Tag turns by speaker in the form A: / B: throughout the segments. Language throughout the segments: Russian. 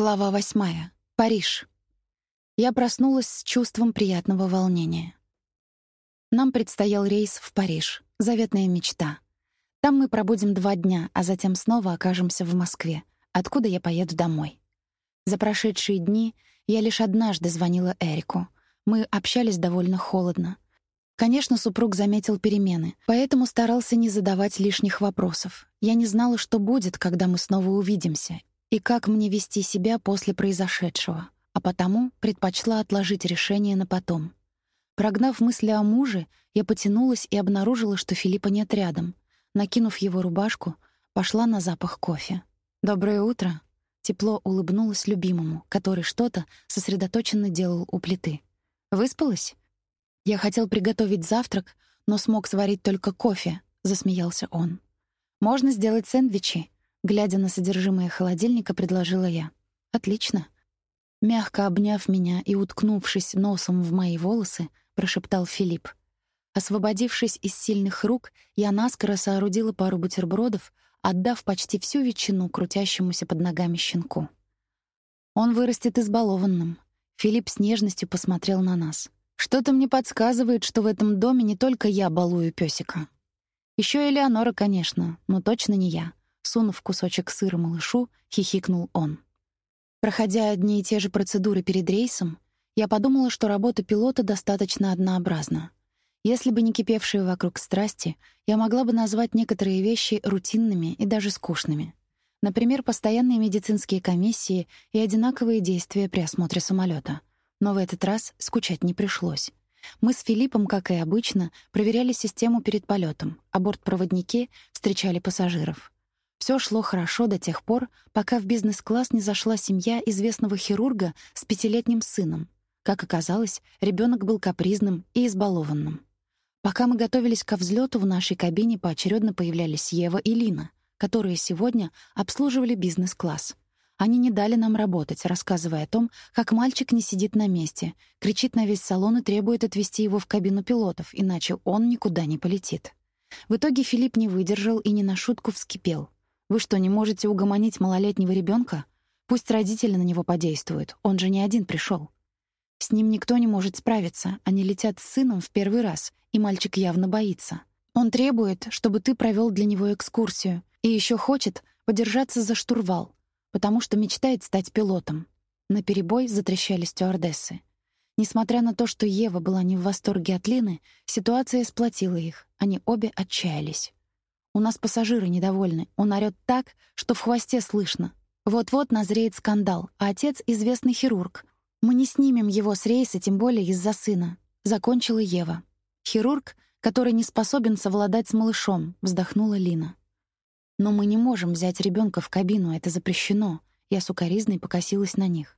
A: Глава восьмая. Париж. Я проснулась с чувством приятного волнения. Нам предстоял рейс в Париж. Заветная мечта. Там мы пробудем два дня, а затем снова окажемся в Москве, откуда я поеду домой. За прошедшие дни я лишь однажды звонила Эрику. Мы общались довольно холодно. Конечно, супруг заметил перемены, поэтому старался не задавать лишних вопросов. Я не знала, что будет, когда мы снова увидимся, и как мне вести себя после произошедшего, а потому предпочла отложить решение на потом. Прогнав мысли о муже, я потянулась и обнаружила, что Филиппа нет рядом. Накинув его рубашку, пошла на запах кофе. «Доброе утро!» Тепло улыбнулась любимому, который что-то сосредоточенно делал у плиты. «Выспалась?» «Я хотел приготовить завтрак, но смог сварить только кофе», — засмеялся он. «Можно сделать сэндвичи», Глядя на содержимое холодильника, предложила я. «Отлично». Мягко обняв меня и уткнувшись носом в мои волосы, прошептал Филипп. Освободившись из сильных рук, я наскоро соорудила пару бутербродов, отдав почти всю ветчину крутящемуся под ногами щенку. Он вырастет избалованным. Филипп с нежностью посмотрел на нас. Что-то мне подсказывает, что в этом доме не только я балую пёсика. Ещё Элеонора, конечно, но точно не я. Сунув кусочек сыра малышу, хихикнул он. Проходя одни и те же процедуры перед рейсом, я подумала, что работа пилота достаточно однообразна. Если бы не кипевшие вокруг страсти, я могла бы назвать некоторые вещи рутинными и даже скучными. Например, постоянные медицинские комиссии и одинаковые действия при осмотре самолета. Но в этот раз скучать не пришлось. Мы с Филиппом, как и обычно, проверяли систему перед полетом, а бортпроводники встречали пассажиров. Все шло хорошо до тех пор, пока в бизнес-класс не зашла семья известного хирурга с пятилетним сыном. Как оказалось, ребенок был капризным и избалованным. Пока мы готовились ко взлету, в нашей кабине поочередно появлялись Ева и Лина, которые сегодня обслуживали бизнес-класс. Они не дали нам работать, рассказывая о том, как мальчик не сидит на месте, кричит на весь салон и требует отвезти его в кабину пилотов, иначе он никуда не полетит. В итоге Филипп не выдержал и не на шутку вскипел. Вы что, не можете угомонить малолетнего ребенка? Пусть родители на него подействуют, он же не один пришел. С ним никто не может справиться, они летят с сыном в первый раз, и мальчик явно боится. Он требует, чтобы ты провел для него экскурсию, и еще хочет подержаться за штурвал, потому что мечтает стать пилотом. На перебой затрещали стюардессы. Несмотря на то, что Ева была не в восторге от Лины, ситуация сплотила их, они обе отчаялись. У нас пассажиры недовольны. Он орёт так, что в хвосте слышно. Вот-вот назреет скандал, а отец — известный хирург. Мы не снимем его с рейса, тем более из-за сына. Закончила Ева. Хирург, который не способен совладать с малышом, вздохнула Лина. Но мы не можем взять ребенка в кабину, это запрещено. Я сукоризной покосилась на них.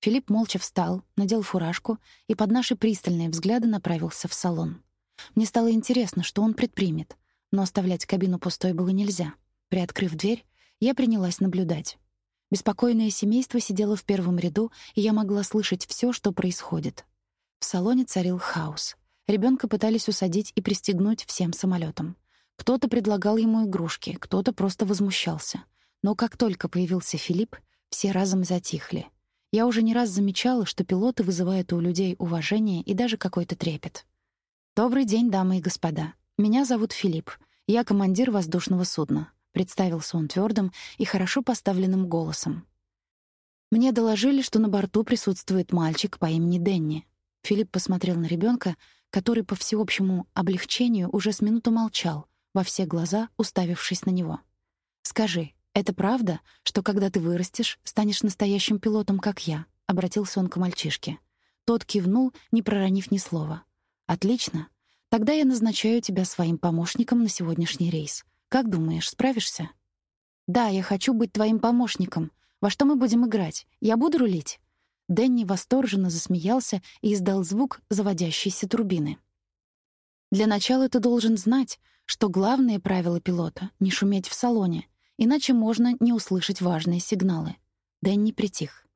A: Филипп молча встал, надел фуражку и под наши пристальные взгляды направился в салон. Мне стало интересно, что он предпримет — но оставлять кабину пустой было нельзя. Приоткрыв дверь, я принялась наблюдать. Беспокойное семейство сидело в первом ряду, и я могла слышать все, что происходит. В салоне царил хаос. Ребенка пытались усадить и пристегнуть всем самолетом. Кто-то предлагал ему игрушки, кто-то просто возмущался. Но как только появился Филипп, все разом затихли. Я уже не раз замечала, что пилоты вызывают у людей уважение и даже какой-то трепет. «Добрый день, дамы и господа. Меня зовут Филипп. Я командир воздушного судна», — представился он твердым и хорошо поставленным голосом. Мне доложили, что на борту присутствует мальчик по имени Денни. Филипп посмотрел на ребенка, который по всеобщему облегчению уже с минуту молчал, во все глаза уставившись на него. «Скажи, это правда, что когда ты вырастешь, станешь настоящим пилотом, как я?» — обратился он к мальчишке. Тот кивнул, не проронив ни слова. «Отлично. Тогда я назначаю тебя своим помощником на сегодняшний рейс. Как думаешь, справишься? Да, я хочу быть твоим помощником. Во что мы будем играть? Я буду рулить. Дэнни восторженно засмеялся и издал звук заводящейся турбины. Для начала ты должен знать, что главное правило пилота — не шуметь в салоне, иначе можно не услышать важные сигналы. Дэнни притих.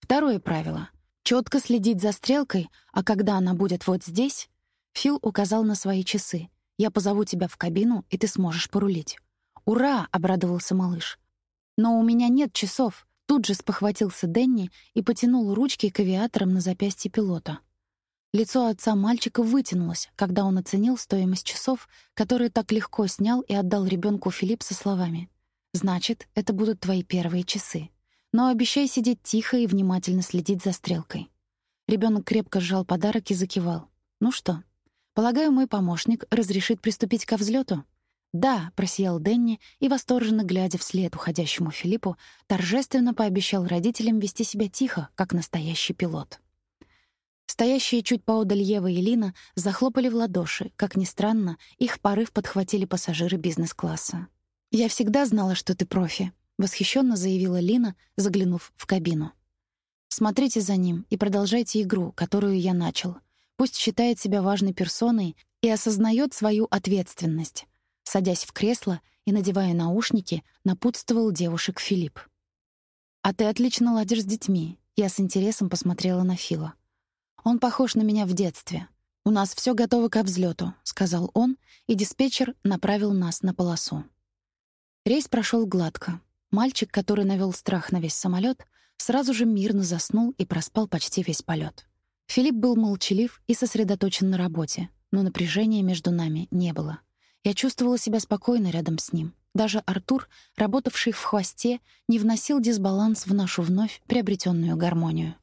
A: Второе правило — четко следить за стрелкой, а когда она будет вот здесь, Фил указал на свои часы. «Я позову тебя в кабину, и ты сможешь порулить». «Ура!» — обрадовался малыш. «Но у меня нет часов. Тут же спохватился Денни и потянул ручки к авиаторам на запястье пилота. Лицо отца мальчика вытянулось, когда он оценил стоимость часов, которые так легко снял и отдал ребенку Филипп со словами: "Значит, это будут твои первые часы. Но обещай сидеть тихо и внимательно следить за стрелкой". Ребенок крепко сжал подарок и закивал. "Ну что, полагаю, мой помощник разрешит приступить ко взлету. «Да», — просиял Денни и, восторженно глядя вслед уходящему Филиппу, торжественно пообещал родителям вести себя тихо, как настоящий пилот. Стоящие чуть поодаль Ева и Лина захлопали в ладоши. Как ни странно, их порыв подхватили пассажиры бизнес-класса. «Я всегда знала, что ты профи», — восхищенно заявила Лина, заглянув в кабину. «Смотрите за ним и продолжайте игру, которую я начал. Пусть считает себя важной персоной и осознает свою ответственность садясь в кресло и надевая наушники, напутствовал девушек Филипп. «А ты отлично ладишь с детьми», — я с интересом посмотрела на Фила. «Он похож на меня в детстве. У нас все готово к взлету, сказал он, и диспетчер направил нас на полосу. Рейс прошел гладко. Мальчик, который навел страх на весь самолет, сразу же мирно заснул и проспал почти весь полет. Филипп был молчалив и сосредоточен на работе, но напряжения между нами не было. Я чувствовала себя спокойно рядом с ним. Даже Артур, работавший в хвосте, не вносил дисбаланс в нашу вновь приобретенную гармонию.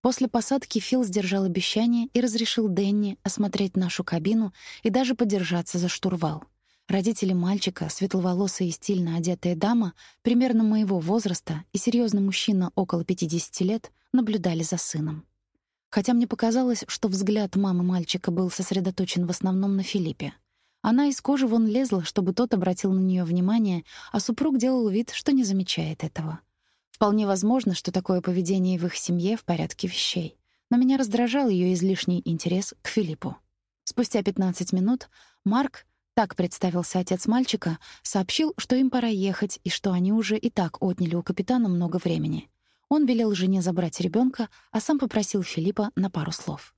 A: После посадки Фил сдержал обещание и разрешил Денни осмотреть нашу кабину и даже подержаться за штурвал. Родители мальчика, светловолосая и стильно одетая дама, примерно моего возраста, и серьезный мужчина около 50 лет, наблюдали за сыном. Хотя мне показалось, что взгляд мамы мальчика был сосредоточен в основном на Филиппе. Она из кожи вон лезла, чтобы тот обратил на нее внимание, а супруг делал вид, что не замечает этого. Вполне возможно, что такое поведение в их семье в порядке вещей. Но меня раздражал ее излишний интерес к Филиппу. Спустя 15 минут Марк, так представился отец мальчика, сообщил, что им пора ехать и что они уже и так отняли у капитана много времени. Он велел жене забрать ребенка, а сам попросил Филиппа на пару слов.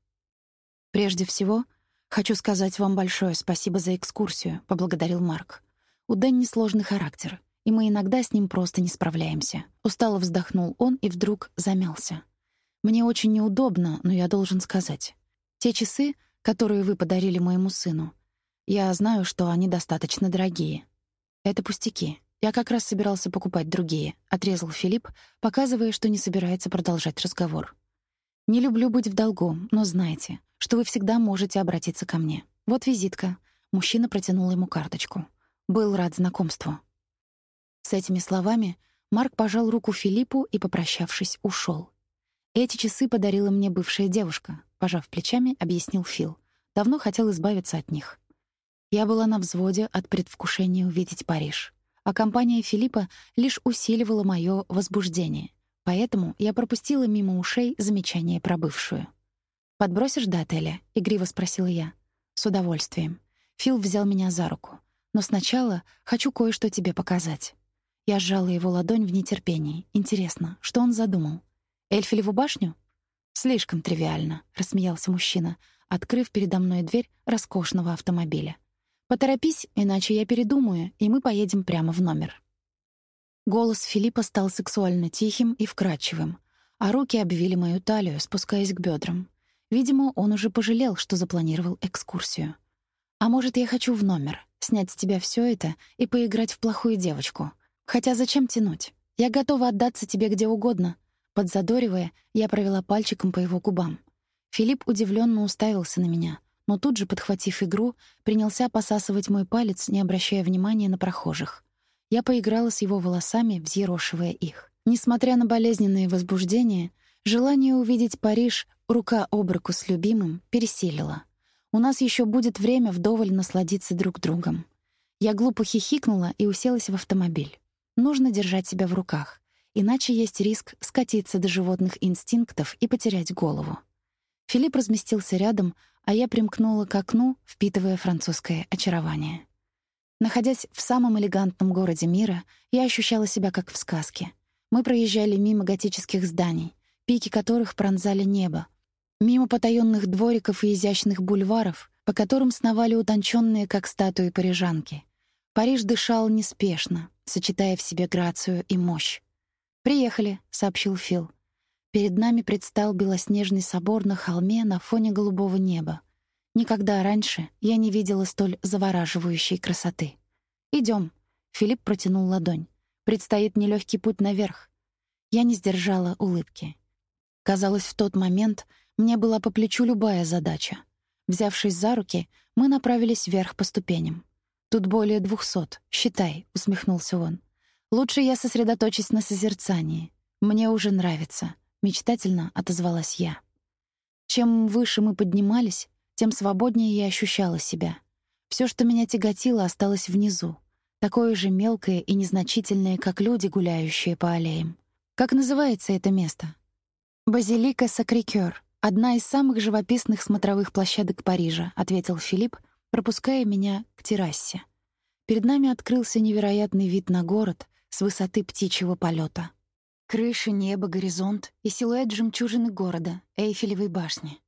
A: Прежде всего, «Хочу сказать вам большое спасибо за экскурсию», — поблагодарил Марк. «У Дэнни сложный характер, и мы иногда с ним просто не справляемся». Устало вздохнул он и вдруг замялся. «Мне очень неудобно, но я должен сказать. Те часы, которые вы подарили моему сыну, я знаю, что они достаточно дорогие. Это пустяки. Я как раз собирался покупать другие», — отрезал Филипп, показывая, что не собирается продолжать разговор. «Не люблю быть в долгу, но знайте, что вы всегда можете обратиться ко мне. Вот визитка. Мужчина протянул ему карточку. Был рад знакомству. С этими словами Марк пожал руку Филиппу и, попрощавшись, ушел. Эти часы подарила мне бывшая девушка, пожав плечами, объяснил Фил. Давно хотел избавиться от них. Я была на взводе от предвкушения увидеть Париж, а компания Филиппа лишь усиливала мое возбуждение. Поэтому я пропустила мимо ушей замечание про бывшую. «Подбросишь до отеля?» — игриво спросила я. «С удовольствием». Фил взял меня за руку. «Но сначала хочу кое-что тебе показать». Я сжала его ладонь в нетерпении. Интересно, что он задумал? Эльфелеву башню? Слишком тривиально, рассмеялся мужчина, открыв передо мной дверь роскошного автомобиля. Поторопись, иначе я передумаю, и мы поедем прямо в номер. Голос Филиппа стал сексуально тихим и вкрадчивым, а руки обвили мою талию, спускаясь к бедрам. Видимо, он уже пожалел, что запланировал экскурсию. А может, я хочу в номер, снять с тебя все это и поиграть в плохую девочку. Хотя зачем тянуть? Я готова отдаться тебе где угодно. Подзадоривая, я провела пальчиком по его губам. Филипп удивленно уставился на меня, но тут же, подхватив игру, принялся посасывать мой палец, не обращая внимания на прохожих. Я поиграла с его волосами, взъерошивая их. Несмотря на болезненное возбуждение, желание увидеть Париж Рука об руку с любимым пересилила. У нас еще будет время вдоволь насладиться друг другом. Я глупо хихикнула и уселась в автомобиль. Нужно держать себя в руках, иначе есть риск скатиться до животных инстинктов и потерять голову. Филипп разместился рядом, а я примкнула к окну, впитывая французское очарование. Находясь в самом элегантном городе мира, я ощущала себя как в сказке. Мы проезжали мимо готических зданий, пики которых пронзали небо, Мимо потаённых двориков и изящных бульваров, по которым сновали утонченные, как статуи парижанки. Париж дышал неспешно, сочетая в себе грацию и мощь. «Приехали», — сообщил Фил. Перед нами предстал белоснежный собор на холме на фоне голубого неба. Никогда раньше я не видела столь завораживающей красоты. Идем. Филипп протянул ладонь. «Предстоит нелегкий путь наверх». Я не сдержала улыбки. Казалось, в тот момент мне была по плечу любая задача. Взявшись за руки, мы направились вверх по ступеням. «Тут более двухсот, считай», — усмехнулся он. «Лучше я сосредоточусь на созерцании. Мне уже нравится», — мечтательно отозвалась я. Чем выше мы поднимались, тем свободнее я ощущала себя. Все, что меня тяготило, осталось внизу, такое же мелкое и незначительное, как люди, гуляющие по аллеям. Как называется это место? Базилика Сакрикёр, одна из самых живописных смотровых площадок Парижа, ответил Филипп, пропуская меня к террасе. Перед нами открылся невероятный вид на город с высоты птичьего полета. Крыша, небо, горизонт и силуэт жемчужины города, Эйфелевой башни.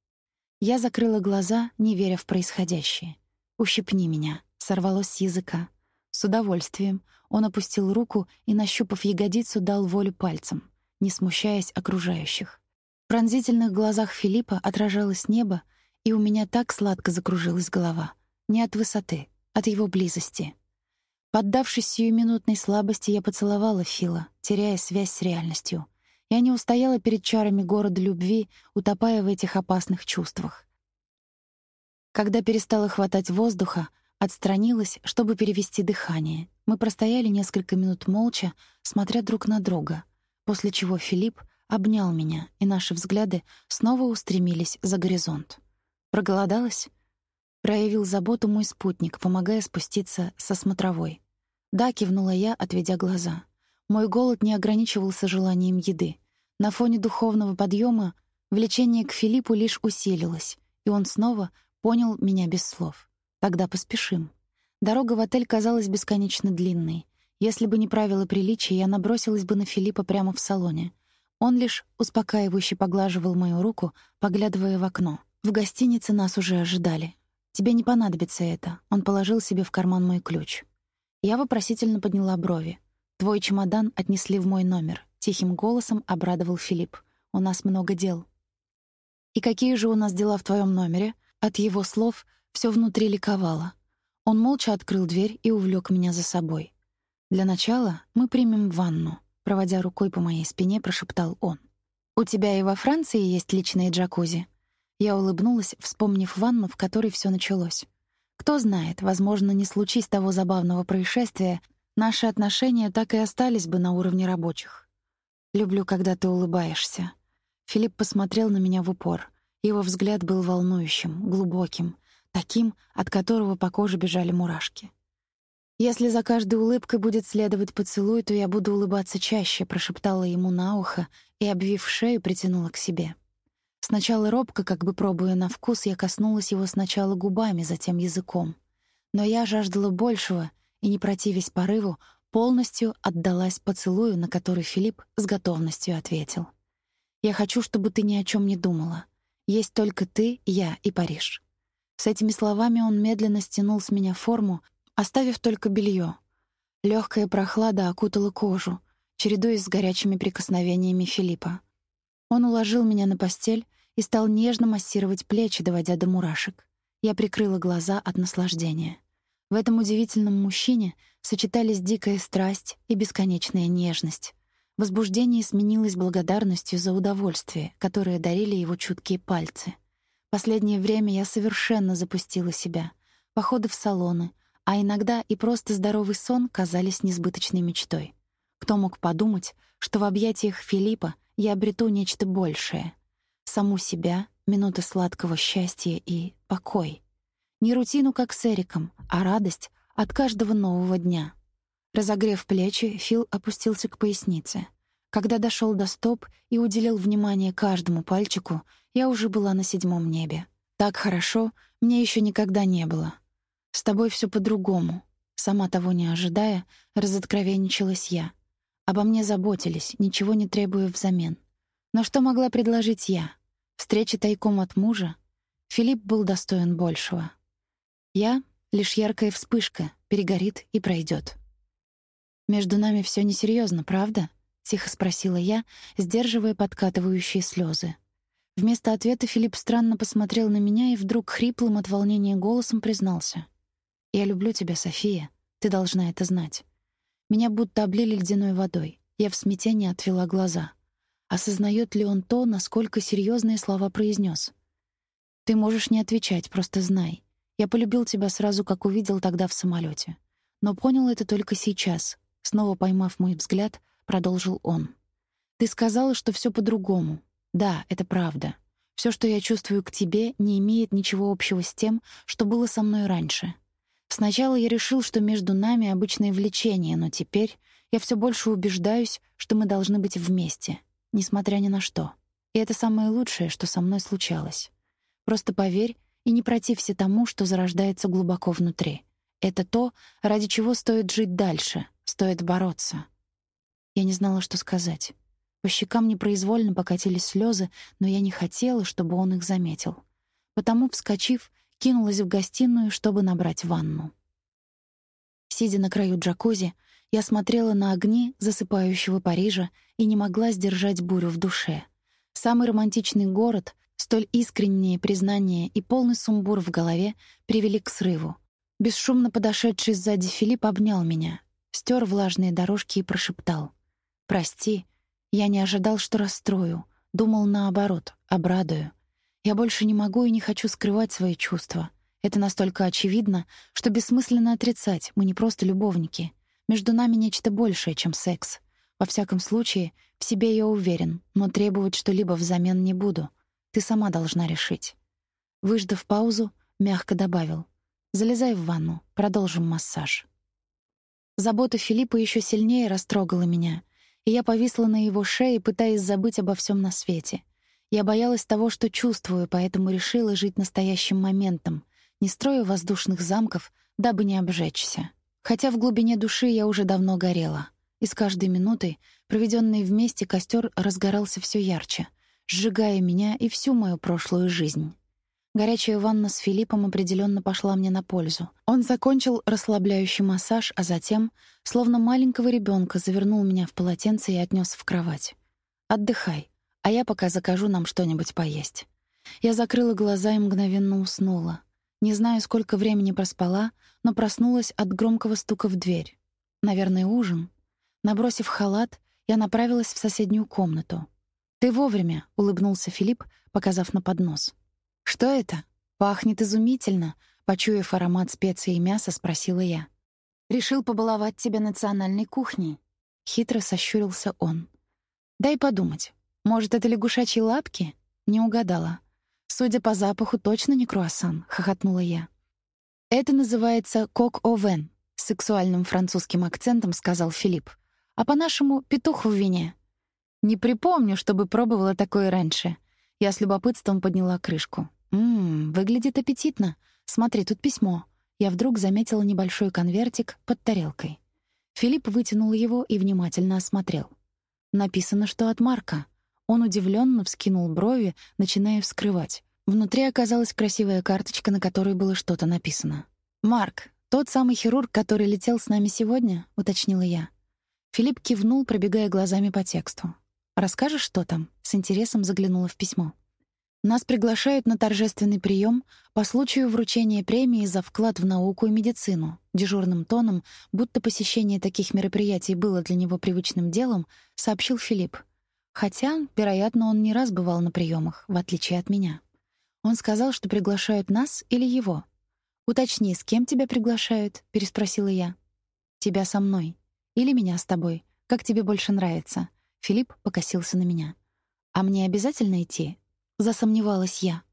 A: Я закрыла глаза, не веря в происходящее. «Ущипни меня», — сорвалось с языка. С удовольствием он опустил руку и, нащупав ягодицу, дал волю пальцам, не смущаясь окружающих. В пронзительных глазах Филиппа отражалось небо, и у меня так сладко закружилась голова. Не от высоты, от его близости. Поддавшись сиюминутной слабости, я поцеловала Фила, теряя связь с реальностью — я не устояла перед чарами города любви, утопая в этих опасных чувствах. Когда перестала хватать воздуха, отстранилась, чтобы перевести дыхание. Мы простояли несколько минут молча, смотря друг на друга, после чего Филипп обнял меня, и наши взгляды снова устремились за горизонт. Проголодалась? Проявил заботу мой спутник, помогая спуститься со смотровой. «Да», — кивнула я, отведя глаза. Мой голод не ограничивался желанием еды. На фоне духовного подъема влечение к Филиппу лишь усилилось, и он снова понял меня без слов. Тогда поспешим. Дорога в отель казалась бесконечно длинной. Если бы не правила приличия, я набросилась бы на Филиппа прямо в салоне. Он лишь успокаивающе поглаживал мою руку, поглядывая в окно. В гостинице нас уже ожидали. «Тебе не понадобится это». Он положил себе в карман мой ключ. Я вопросительно подняла брови. «Твой чемодан отнесли в мой номер», — тихим голосом обрадовал Филипп. «У нас много дел». «И какие же у нас дела в твоем номере?» От его слов все внутри ликовало. Он молча открыл дверь и увлек меня за собой. «Для начала мы примем ванну», — проводя рукой по моей спине, прошептал он. «У тебя и во Франции есть личные джакузи?» Я улыбнулась, вспомнив ванну, в которой все началось. Кто знает, возможно, не случись того забавного происшествия, наши отношения так и остались бы на уровне рабочих. Люблю, когда ты улыбаешься. Филипп посмотрел на меня в упор. Его взгляд был волнующим, глубоким, таким, от которого по коже бежали мурашки. Если за каждой улыбкой будет следовать поцелуй, то я буду улыбаться чаще, прошептала ему на ухо и, обвив шею, притянула к себе. Сначала робко, как бы пробуя на вкус, я коснулась его сначала губами, затем языком. Но я жаждала большего и, не противясь порыву, полностью отдалась поцелую, на который Филипп с готовностью ответил. «Я хочу, чтобы ты ни о чем не думала. Есть только ты, я и Париж». С этими словами он медленно стянул с меня форму, оставив только белье. Легкая прохлада окутала кожу, чередуясь с горячими прикосновениями Филиппа. Он уложил меня на постель и стал нежно массировать плечи, доводя до мурашек. Я прикрыла глаза от наслаждения. В этом удивительном мужчине сочетались дикая страсть и бесконечная нежность. Возбуждение сменилось благодарностью за удовольствие, которое дарили его чуткие пальцы. Последнее время я совершенно запустила себя. Походы в салоны, а иногда и просто здоровый сон казались несбыточной мечтой. Кто мог подумать, что в объятиях Филиппа я обрету нечто большее? Саму себя, минуты сладкого счастья и покой — не рутину, как с Эриком, а радость от каждого нового дня. Разогрев плечи, Фил опустился к пояснице. Когда дошел до стоп и уделил внимание каждому пальчику, я уже была на седьмом небе. Так хорошо мне еще никогда не было. С тобой все по-другому. Сама того не ожидая, разоткровенничалась я. Обо мне заботились, ничего не требуя взамен. Но что могла предложить я? Встреча тайком от мужа? Филипп был достоин большего. Я — лишь яркая вспышка, перегорит и пройдет. «Между нами все несерьезно, правда?» — тихо спросила я, сдерживая подкатывающие слезы. Вместо ответа Филипп странно посмотрел на меня и вдруг хриплым от волнения голосом признался: "Я люблю тебя, София. Ты должна это знать". Меня будто облили ледяной водой. Я в смятении отвела глаза. Осознает ли он то, насколько серьезные слова произнес? Ты можешь не отвечать, просто знай. Я полюбил тебя сразу, как увидел тогда в самолете, Но понял это только сейчас. Снова поймав мой взгляд, продолжил он. Ты сказала, что все по-другому, да, это правда. Все, что я чувствую к тебе, не имеет ничего общего с тем, что было со мной раньше. Сначала я решил, что между нами обычное влечение, но теперь я все больше убеждаюсь, что мы должны быть вместе, несмотря ни на что. И это самое лучшее, что со мной случалось. Просто поверь и не протився тому, что зарождается глубоко внутри. Это то, ради чего стоит жить дальше, стоит бороться. Я не знала, что сказать. По щекам непроизвольно покатились слезы, но я не хотела, чтобы он их заметил. Потому, вскочив, кинулась в гостиную, чтобы набрать ванну. Сидя на краю джакузи, я смотрела на огни засыпающего Парижа и не могла сдержать бурю в душе. Самый романтичный город, столь искреннее признание и полный сумбур в голове привели к срыву. Бесшумно подошедший сзади Филипп обнял меня, стер влажные дорожки и прошептал: "Прости, я не ожидал, что расстрою. Думал наоборот, обрадую. Я больше не могу и не хочу скрывать свои чувства. Это настолько очевидно, что бессмысленно отрицать. Мы не просто любовники. Между нами нечто большее, чем секс. Во всяком случае, в себе я уверен, но требовать что-либо взамен не буду. Ты сама должна решить. Выждав паузу, мягко добавил: "Залезай в ванну, продолжим массаж". Забота Филиппа еще сильнее растрогала меня и я повисла на его шее, пытаясь забыть обо всем на свете. Я боялась того, что чувствую, поэтому решила жить настоящим моментом, не строя воздушных замков, дабы не обжечься. Хотя в глубине души я уже давно горела, и с каждой минутой, проведенной вместе, костер разгорался все ярче, сжигая меня и всю мою прошлую жизнь. Горячая ванна с Филиппом определенно пошла мне на пользу. Он закончил расслабляющий массаж, а затем, словно маленького ребенка, завернул меня в полотенце и отнес в кровать. «Отдыхай, а я пока закажу нам что-нибудь поесть». Я закрыла глаза и мгновенно уснула. Не знаю, сколько времени проспала, но проснулась от громкого стука в дверь. Наверное, ужин. Набросив халат, я направилась в соседнюю комнату. «Ты вовремя», — улыбнулся Филипп, показав на поднос. «Что это? Пахнет изумительно», — почуяв аромат специй и мяса, спросила я. «Решил побаловать тебя национальной кухней?» Хитро сощурился он. «Дай подумать. Может, это лягушачьи лапки?» Не угадала. «Судя по запаху, точно не круассан», — хохотнула я. «Это называется кок-овен», — сексуальным французским акцентом сказал Филипп. «А по-нашему — петух в вине». «Не припомню, чтобы пробовала такое раньше». Я с любопытством подняла крышку. Ммм, выглядит аппетитно. Смотри, тут письмо. Я вдруг заметила небольшой конвертик под тарелкой. Филипп вытянул его и внимательно осмотрел. Написано, что от Марка. Он удивленно вскинул брови, начиная вскрывать. Внутри оказалась красивая карточка, на которой было что-то написано. «Марк, тот самый хирург, который летел с нами сегодня?» — уточнила я. Филипп кивнул, пробегая глазами по тексту. «Расскажешь, что там?» — с интересом заглянула в письмо. Нас приглашают на торжественный прием по случаю вручения премии за вклад в науку и медицину. Дежурным тоном, будто посещение таких мероприятий было для него привычным делом, сообщил Филипп. Хотя, вероятно, он не раз бывал на приемах, в отличие от меня. Он сказал, что приглашают нас или его. «Уточни, с кем тебя приглашают?» — переспросила я. «Тебя со мной. Или меня с тобой. Как тебе больше нравится?» Филипп покосился на меня. «А мне обязательно идти?» Засомневалась я.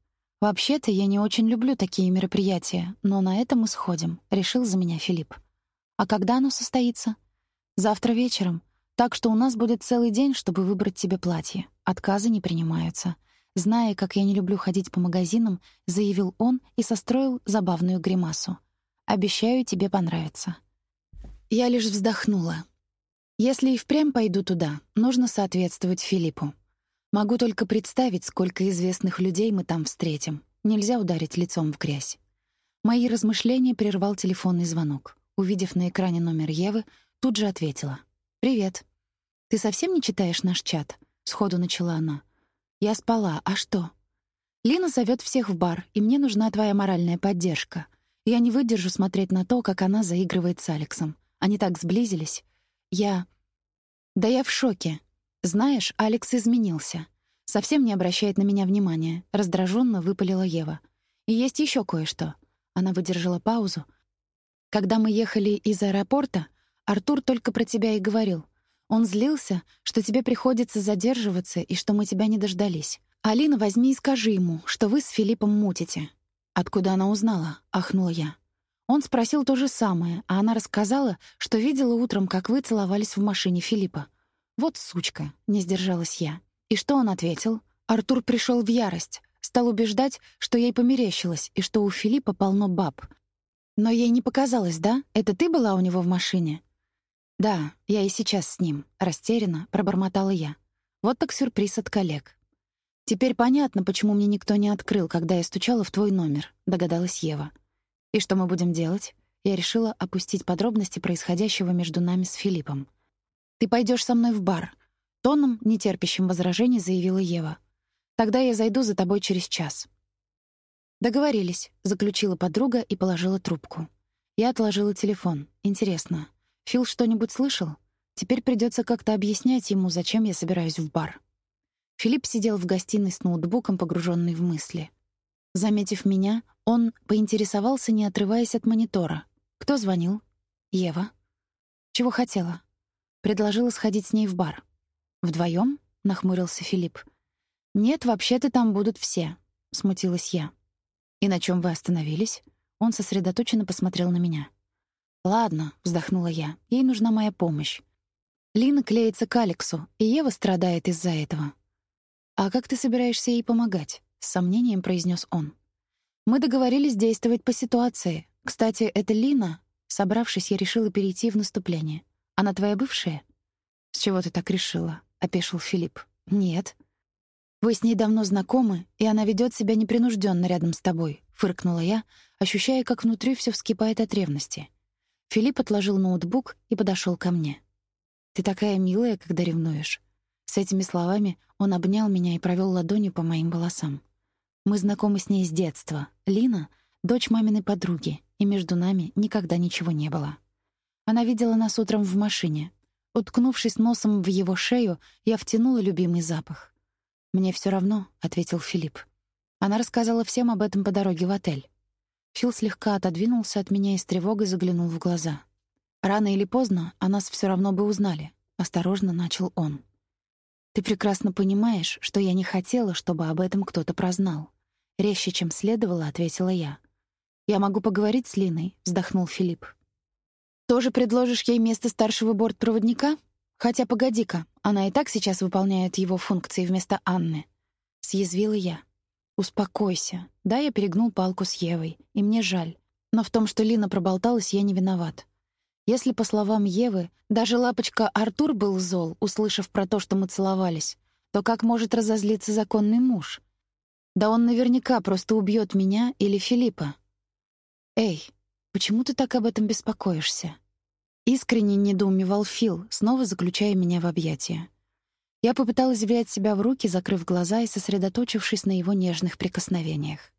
A: Вообще-то я не очень люблю такие мероприятия, но на это мы сходим, решил за меня Филипп. А когда оно состоится? Завтра вечером. Так что у нас будет целый день, чтобы выбрать тебе платье. Отказы не принимаются. Зная, как я не люблю ходить по магазинам, заявил он и состроил забавную гримасу. Обещаю, тебе понравится. Я лишь вздохнула. Если и впрямь пойду туда, нужно соответствовать Филиппу. Могу только представить, сколько известных людей мы там встретим. Нельзя ударить лицом в грязь. Мои размышления прервал телефонный звонок. Увидев на экране номер Евы, тут же ответила. «Привет. Ты «Ты совсем не читаешь наш чат?» — сходу начала она. «Я спала. А что?» «Лина зовет всех в бар, и мне нужна твоя моральная поддержка. Я не выдержу смотреть на то, как она заигрывает с Алексом. Они так сблизились. Я... Да я в шоке. Знаешь, Алекс изменился. Совсем не обращает на меня внимания. Раздраженно выпалила Ева. И есть еще кое-что. Она выдержала паузу. Когда мы ехали из аэропорта, Артур только про тебя и говорил. Он злился, что тебе приходится задерживаться и что мы тебя не дождались. Алина, возьми и скажи ему, что вы с Филиппом мутите. Откуда она узнала? ахнула я. Он спросил то же самое, а она рассказала, что видела утром, как вы целовались в машине Филиппа. Вот сучка, не сдержалась я. И что он ответил? Артур пришел в ярость, стал убеждать, что ей померещилось и что у Филиппа полно баб. Но ей не показалось, да? Это ты была у него в машине? Да, я и сейчас с ним, растерянно пробормотала я. Вот так сюрприз от коллег. Теперь понятно, почему мне никто не открыл, когда я стучала в твой номер, догадалась Ева. И что мы будем делать? Я решила опустить подробности происходящего между нами с Филиппом. Ты пойдешь со мной в бар, тоном, нетерпящим возражений, заявила Ева. Тогда я зайду за тобой через час. Договорились, заключила подруга и положила трубку. Я отложила телефон. Интересно, Фил что-нибудь слышал? Теперь придется как-то объяснять ему, зачем я собираюсь в бар. Филипп сидел в гостиной с ноутбуком, погруженный в мысли. Заметив меня, он поинтересовался, не отрываясь от монитора. «Кто звонил?» «Ева». «Чего хотела?» «Предложила сходить с ней в бар». «Вдвоем?» — нахмурился Филипп. «Нет, вообще-то там будут все», — смутилась я. «И на чем вы остановились?» Он сосредоточенно посмотрел на меня. «Ладно», — вздохнула я, — «ей нужна моя помощь. Лина клеится к Алексу, и Ева страдает из-за этого». «А как ты собираешься ей помогать?» с сомнением произнес он. Мы договорились действовать по ситуации. Кстати, это Лина. Собравшись, я решила перейти в наступление. Она твоя бывшая? С чего ты так решила? опешил Филипп. Нет. Вы с ней давно знакомы, и она ведет себя непринужденно рядом с тобой, фыркнула я, ощущая, как внутри все вскипает от ревности. Филипп отложил ноутбук и подошел ко мне. Ты такая милая, когда ревнуешь. С этими словами он обнял меня и провел ладонью по моим волосам. Мы знакомы с ней с детства. Лина — дочь маминой подруги, и между нами никогда ничего не было. Она видела нас утром в машине. Уткнувшись носом в его шею, я втянула любимый запах. «Мне все равно», — ответил Филипп. Она рассказала всем об этом по дороге в отель. Фил слегка отодвинулся от меня и с тревогой заглянул в глаза. «Рано или поздно о нас все равно бы узнали», — осторожно начал он. «Ты прекрасно понимаешь, что я не хотела, чтобы об этом кто-то прознал. Резче, чем следовало, ответила я. «Я могу поговорить с Линой», — вздохнул Филипп. «Тоже предложишь ей место старшего бортпроводника? Хотя, погоди-ка, она и так сейчас выполняет его функции вместо Анны». Съязвила я. «Успокойся. Да, я перегнул палку с Евой, и мне жаль. Но в том, что Лина проболталась, я не виноват. Если, по словам Евы, даже лапочка Артур был зол, услышав про то, что мы целовались, то как может разозлиться законный муж? Да он наверняка просто убьет меня или Филиппа. Эй, почему ты так об этом беспокоишься? Искренне недоумевал Фил, снова заключая меня в объятия. Я попыталась взять себя в руки, закрыв глаза и сосредоточившись на его нежных прикосновениях.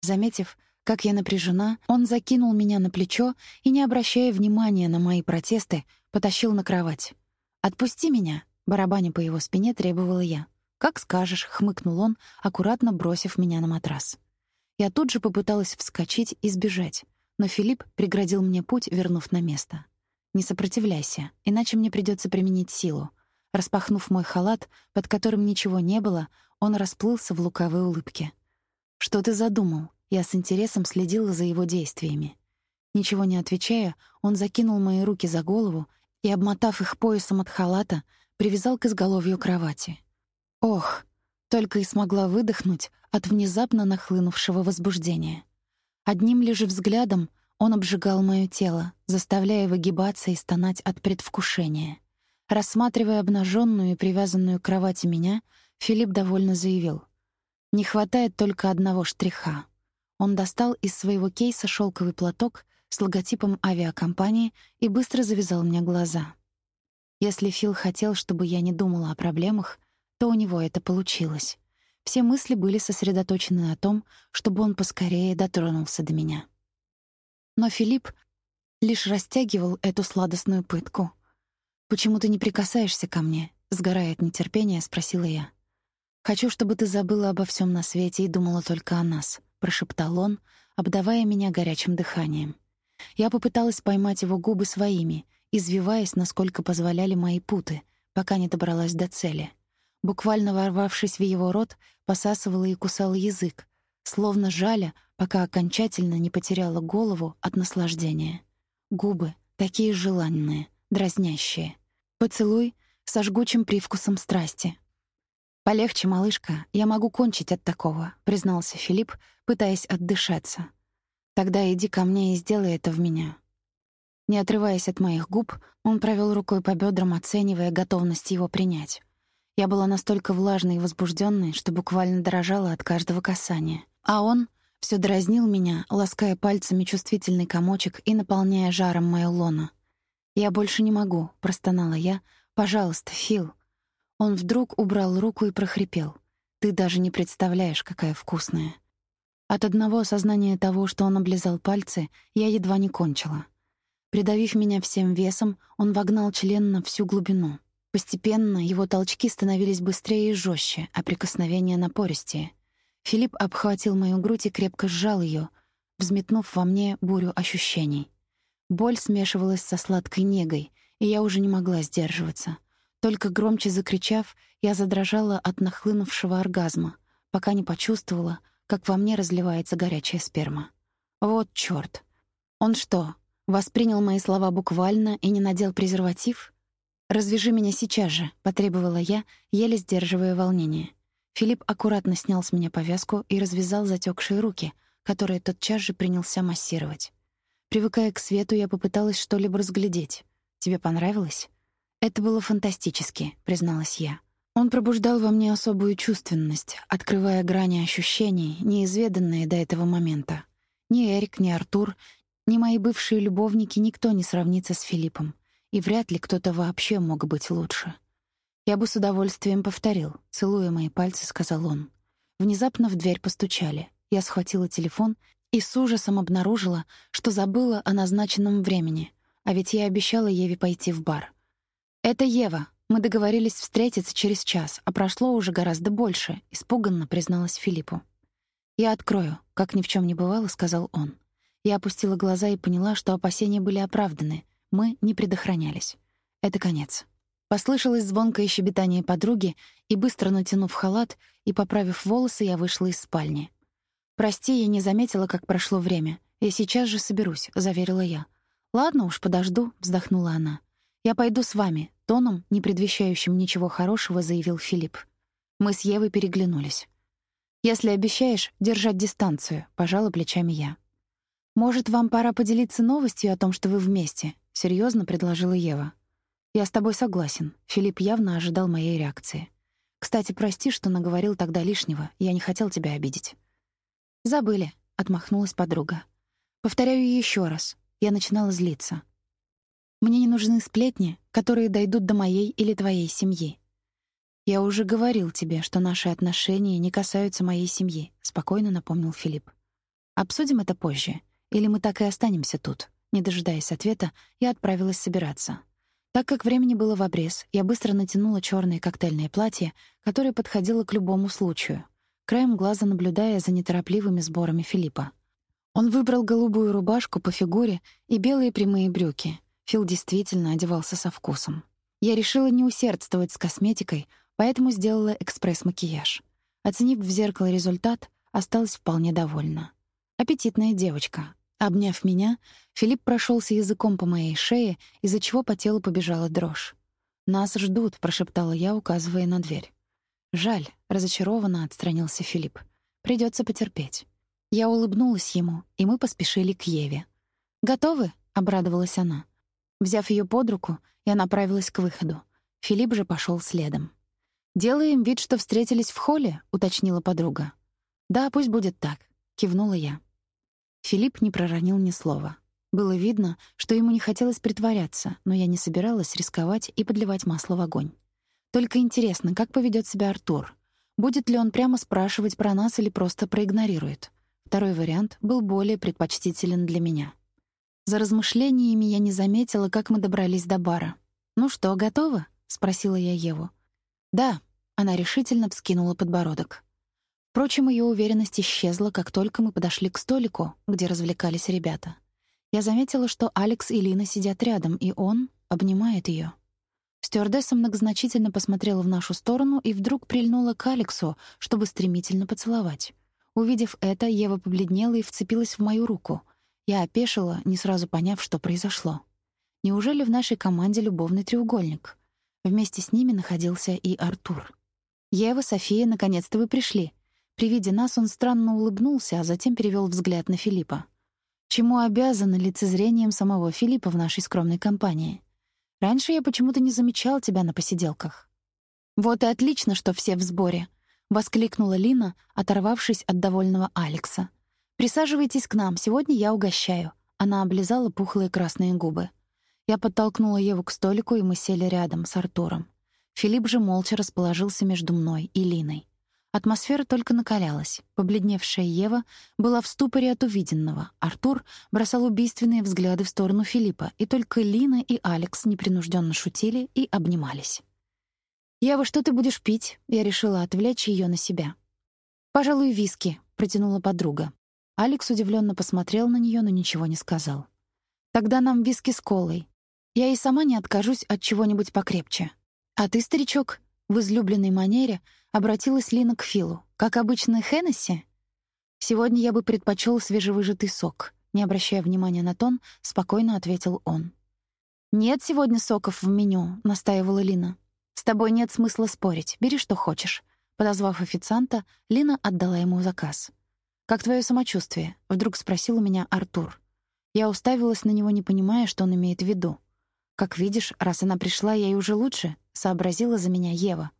A: Заметив, как я напряжена, он закинул меня на плечо и, не обращая внимания на мои протесты, потащил на кровать. «Отпусти меня», — барабаня по его спине требовала я. «Как скажешь», — хмыкнул он, аккуратно бросив меня на матрас. Я тут же попыталась вскочить и сбежать, но Филипп преградил мне путь, вернув на место. «Не сопротивляйся, иначе мне придется применить силу». Распахнув мой халат, под которым ничего не было, он расплылся в лукавой улыбке. «Что ты задумал?» Я с интересом следила за его действиями. Ничего не отвечая, он закинул мои руки за голову и, обмотав их поясом от халата, привязал к изголовью кровати. Ох, только и смогла выдохнуть от внезапно нахлынувшего возбуждения. Одним лишь взглядом он обжигал моё тело, заставляя выгибаться и стонать от предвкушения. Рассматривая обнаженную и привязанную к кровати меня, Филипп довольно заявил: "Не хватает только одного штриха". Он достал из своего кейса шелковый платок с логотипом авиакомпании и быстро завязал мне глаза. Если Фил хотел, чтобы я не думала о проблемах, то у него это получилось. Все мысли были сосредоточены на том, чтобы он поскорее дотронулся до меня. Но Филипп лишь растягивал эту сладостную пытку. «Почему ты не прикасаешься ко мне?» — сгорая от нетерпения, спросила я. «Хочу, чтобы ты забыла обо всем на свете и думала только о нас», — прошептал он, обдавая меня горячим дыханием. Я попыталась поймать его губы своими, извиваясь, насколько позволяли мои путы, пока не добралась до цели — буквально ворвавшись в его рот, посасывала и кусала язык, словно жаля, пока окончательно не потеряла голову от наслаждения. Губы такие желанные, дразнящие. Поцелуй со жгучим привкусом страсти. «Полегче, малышка, я могу кончить от такого», — признался Филипп, пытаясь отдышаться. «Тогда иди ко мне и сделай это в меня». Не отрываясь от моих губ, он провел рукой по бедрам, оценивая готовность его принять. Я была настолько влажной и возбужденной, что буквально дрожала от каждого касания. А он все дразнил меня, лаская пальцами чувствительный комочек и наполняя жаром мою лоно. «Я больше не могу», — простонала я. «Пожалуйста, Фил». Он вдруг убрал руку и прохрипел. «Ты даже не представляешь, какая вкусная». От одного осознания того, что он облизал пальцы, я едва не кончила. Придавив меня всем весом, он вогнал член на всю глубину. Постепенно его толчки становились быстрее и жестче, а прикосновения напористее. Филипп обхватил мою грудь и крепко сжал ее, взметнув во мне бурю ощущений. Боль смешивалась со сладкой негой, и я уже не могла сдерживаться. Только громче закричав, я задрожала от нахлынувшего оргазма, пока не почувствовала, как во мне разливается горячая сперма. Вот чёрт. Он что, воспринял мои слова буквально и не надел презерватив? «Развяжи меня сейчас же», — потребовала я, еле сдерживая волнение. Филипп аккуратно снял с меня повязку и развязал затекшие руки, которые тотчас же принялся массировать. Привыкая к свету, я попыталась что-либо разглядеть. «Тебе понравилось?» «Это было фантастически», — призналась я. Он пробуждал во мне особую чувственность, открывая грани ощущений, неизведанные до этого момента. Ни Эрик, ни Артур, ни мои бывшие любовники никто не сравнится с Филиппом и вряд ли кто-то вообще мог быть лучше. Я бы с удовольствием повторил, целуя мои пальцы, сказал он. Внезапно в дверь постучали. Я схватила телефон и с ужасом обнаружила, что забыла о назначенном времени, а ведь я обещала Еве пойти в бар. «Это Ева. Мы договорились встретиться через час, а прошло уже гораздо больше», — испуганно призналась Филиппу. «Я открою», — как ни в чем не бывало, — сказал он. Я опустила глаза и поняла, что опасения были оправданы. Мы не предохранялись. Это конец. Послышалось звонкое щебетание подруги, и быстро натянув халат и поправив волосы, я вышла из спальни. «Прости, я не заметила, как прошло время. Я сейчас же соберусь», — заверила я. «Ладно уж, подожду», — вздохнула она. «Я пойду с вами», — тоном, не предвещающим ничего хорошего, заявил Филипп. Мы с Евой переглянулись. «Если обещаешь держать дистанцию», — пожала плечами я. «Может, вам пора поделиться новостью о том, что вы вместе?» — серьезно предложила Ева. «Я с тобой согласен». Филипп явно ожидал моей реакции. «Кстати, прости, что наговорил тогда лишнего. Я не хотел тебя обидеть». «Забыли», — отмахнулась подруга. «Повторяю еще раз. Я начинала злиться. Мне не нужны сплетни, которые дойдут до моей или твоей семьи. Я уже говорил тебе, что наши отношения не касаются моей семьи», — спокойно напомнил Филипп. «Обсудим это позже. Или мы так и останемся тут?» Не дожидаясь ответа, я отправилась собираться. Так как времени было в обрез, я быстро натянула черное коктейльное платье, которое подходило к любому случаю, краем глаза наблюдая за неторопливыми сборами Филиппа. Он выбрал голубую рубашку по фигуре и белые прямые брюки. Фил действительно одевался со вкусом. Я решила не усердствовать с косметикой, поэтому сделала экспресс-макияж. Оценив в зеркало результат, осталась вполне довольна. Аппетитная девочка, Обняв меня, Филипп прошелся языком по моей шее, из-за чего по телу побежала дрожь. «Нас ждут», — прошептала я, указывая на дверь. «Жаль», — разочарованно отстранился Филипп. Придется потерпеть». Я улыбнулась ему, и мы поспешили к Еве. «Готовы?» — обрадовалась она. Взяв ее под руку, я направилась к выходу. Филипп же пошел следом. «Делаем вид, что встретились в холле», — уточнила подруга. «Да, пусть будет так», — кивнула я. Филипп не проронил ни слова. Было видно, что ему не хотелось притворяться, но я не собиралась рисковать и подливать масло в огонь. Только интересно, как поведет себя Артур. Будет ли он прямо спрашивать про нас или просто проигнорирует? Второй вариант был более предпочтителен для меня. За размышлениями я не заметила, как мы добрались до бара. «Ну что, готово?» — спросила я Еву. «Да», — она решительно вскинула подбородок. Впрочем, ее уверенность исчезла, как только мы подошли к столику, где развлекались ребята. Я заметила, что Алекс и Лина сидят рядом, и он обнимает ее. Стюардесса многозначительно посмотрела в нашу сторону и вдруг прильнула к Алексу, чтобы стремительно поцеловать. Увидев это, Ева побледнела и вцепилась в мою руку. Я опешила, не сразу поняв, что произошло. Неужели в нашей команде любовный треугольник? Вместе с ними находился и Артур. «Ева, София, наконец-то вы пришли». При виде нас он странно улыбнулся, а затем перевел взгляд на Филиппа. Чему обязаны лицезрением самого Филиппа в нашей скромной компании? Раньше я почему-то не замечал тебя на посиделках. Вот и отлично, что все в сборе воскликнула Лина, оторвавшись от довольного Алекса. Присаживайтесь к нам, сегодня я угощаю. Она облизала пухлые красные губы. Я подтолкнула Еву к столику, и мы сели рядом с Артуром. Филипп же молча расположился между мной и Линой. Атмосфера только накалялась. Побледневшая Ева была в ступоре от увиденного. Артур бросал убийственные взгляды в сторону Филиппа, и только Лина и Алекс непринужденно шутили и обнимались. «Ева, что ты будешь пить?» Я решила отвлечь ее на себя. «Пожалуй, виски», — протянула подруга. Алекс удивленно посмотрел на нее, но ничего не сказал. «Тогда нам виски с колой. Я и сама не откажусь от чего-нибудь покрепче. А ты, старичок?» В излюбленной манере обратилась Лина к Филу. «Как обычно, Хеннесси?» «Сегодня я бы предпочел свежевыжатый сок», — не обращая внимания на тон, спокойно ответил он. «Нет сегодня соков в меню», — настаивала Лина. «С тобой нет смысла спорить. Бери, что хочешь». Подозвав официанта, Лина отдала ему заказ. «Как твое самочувствие?» — вдруг спросил у меня Артур. Я уставилась на него, не понимая, что он имеет в виду. «Как видишь, раз она пришла, ей уже лучше», — сообразила за меня Ева.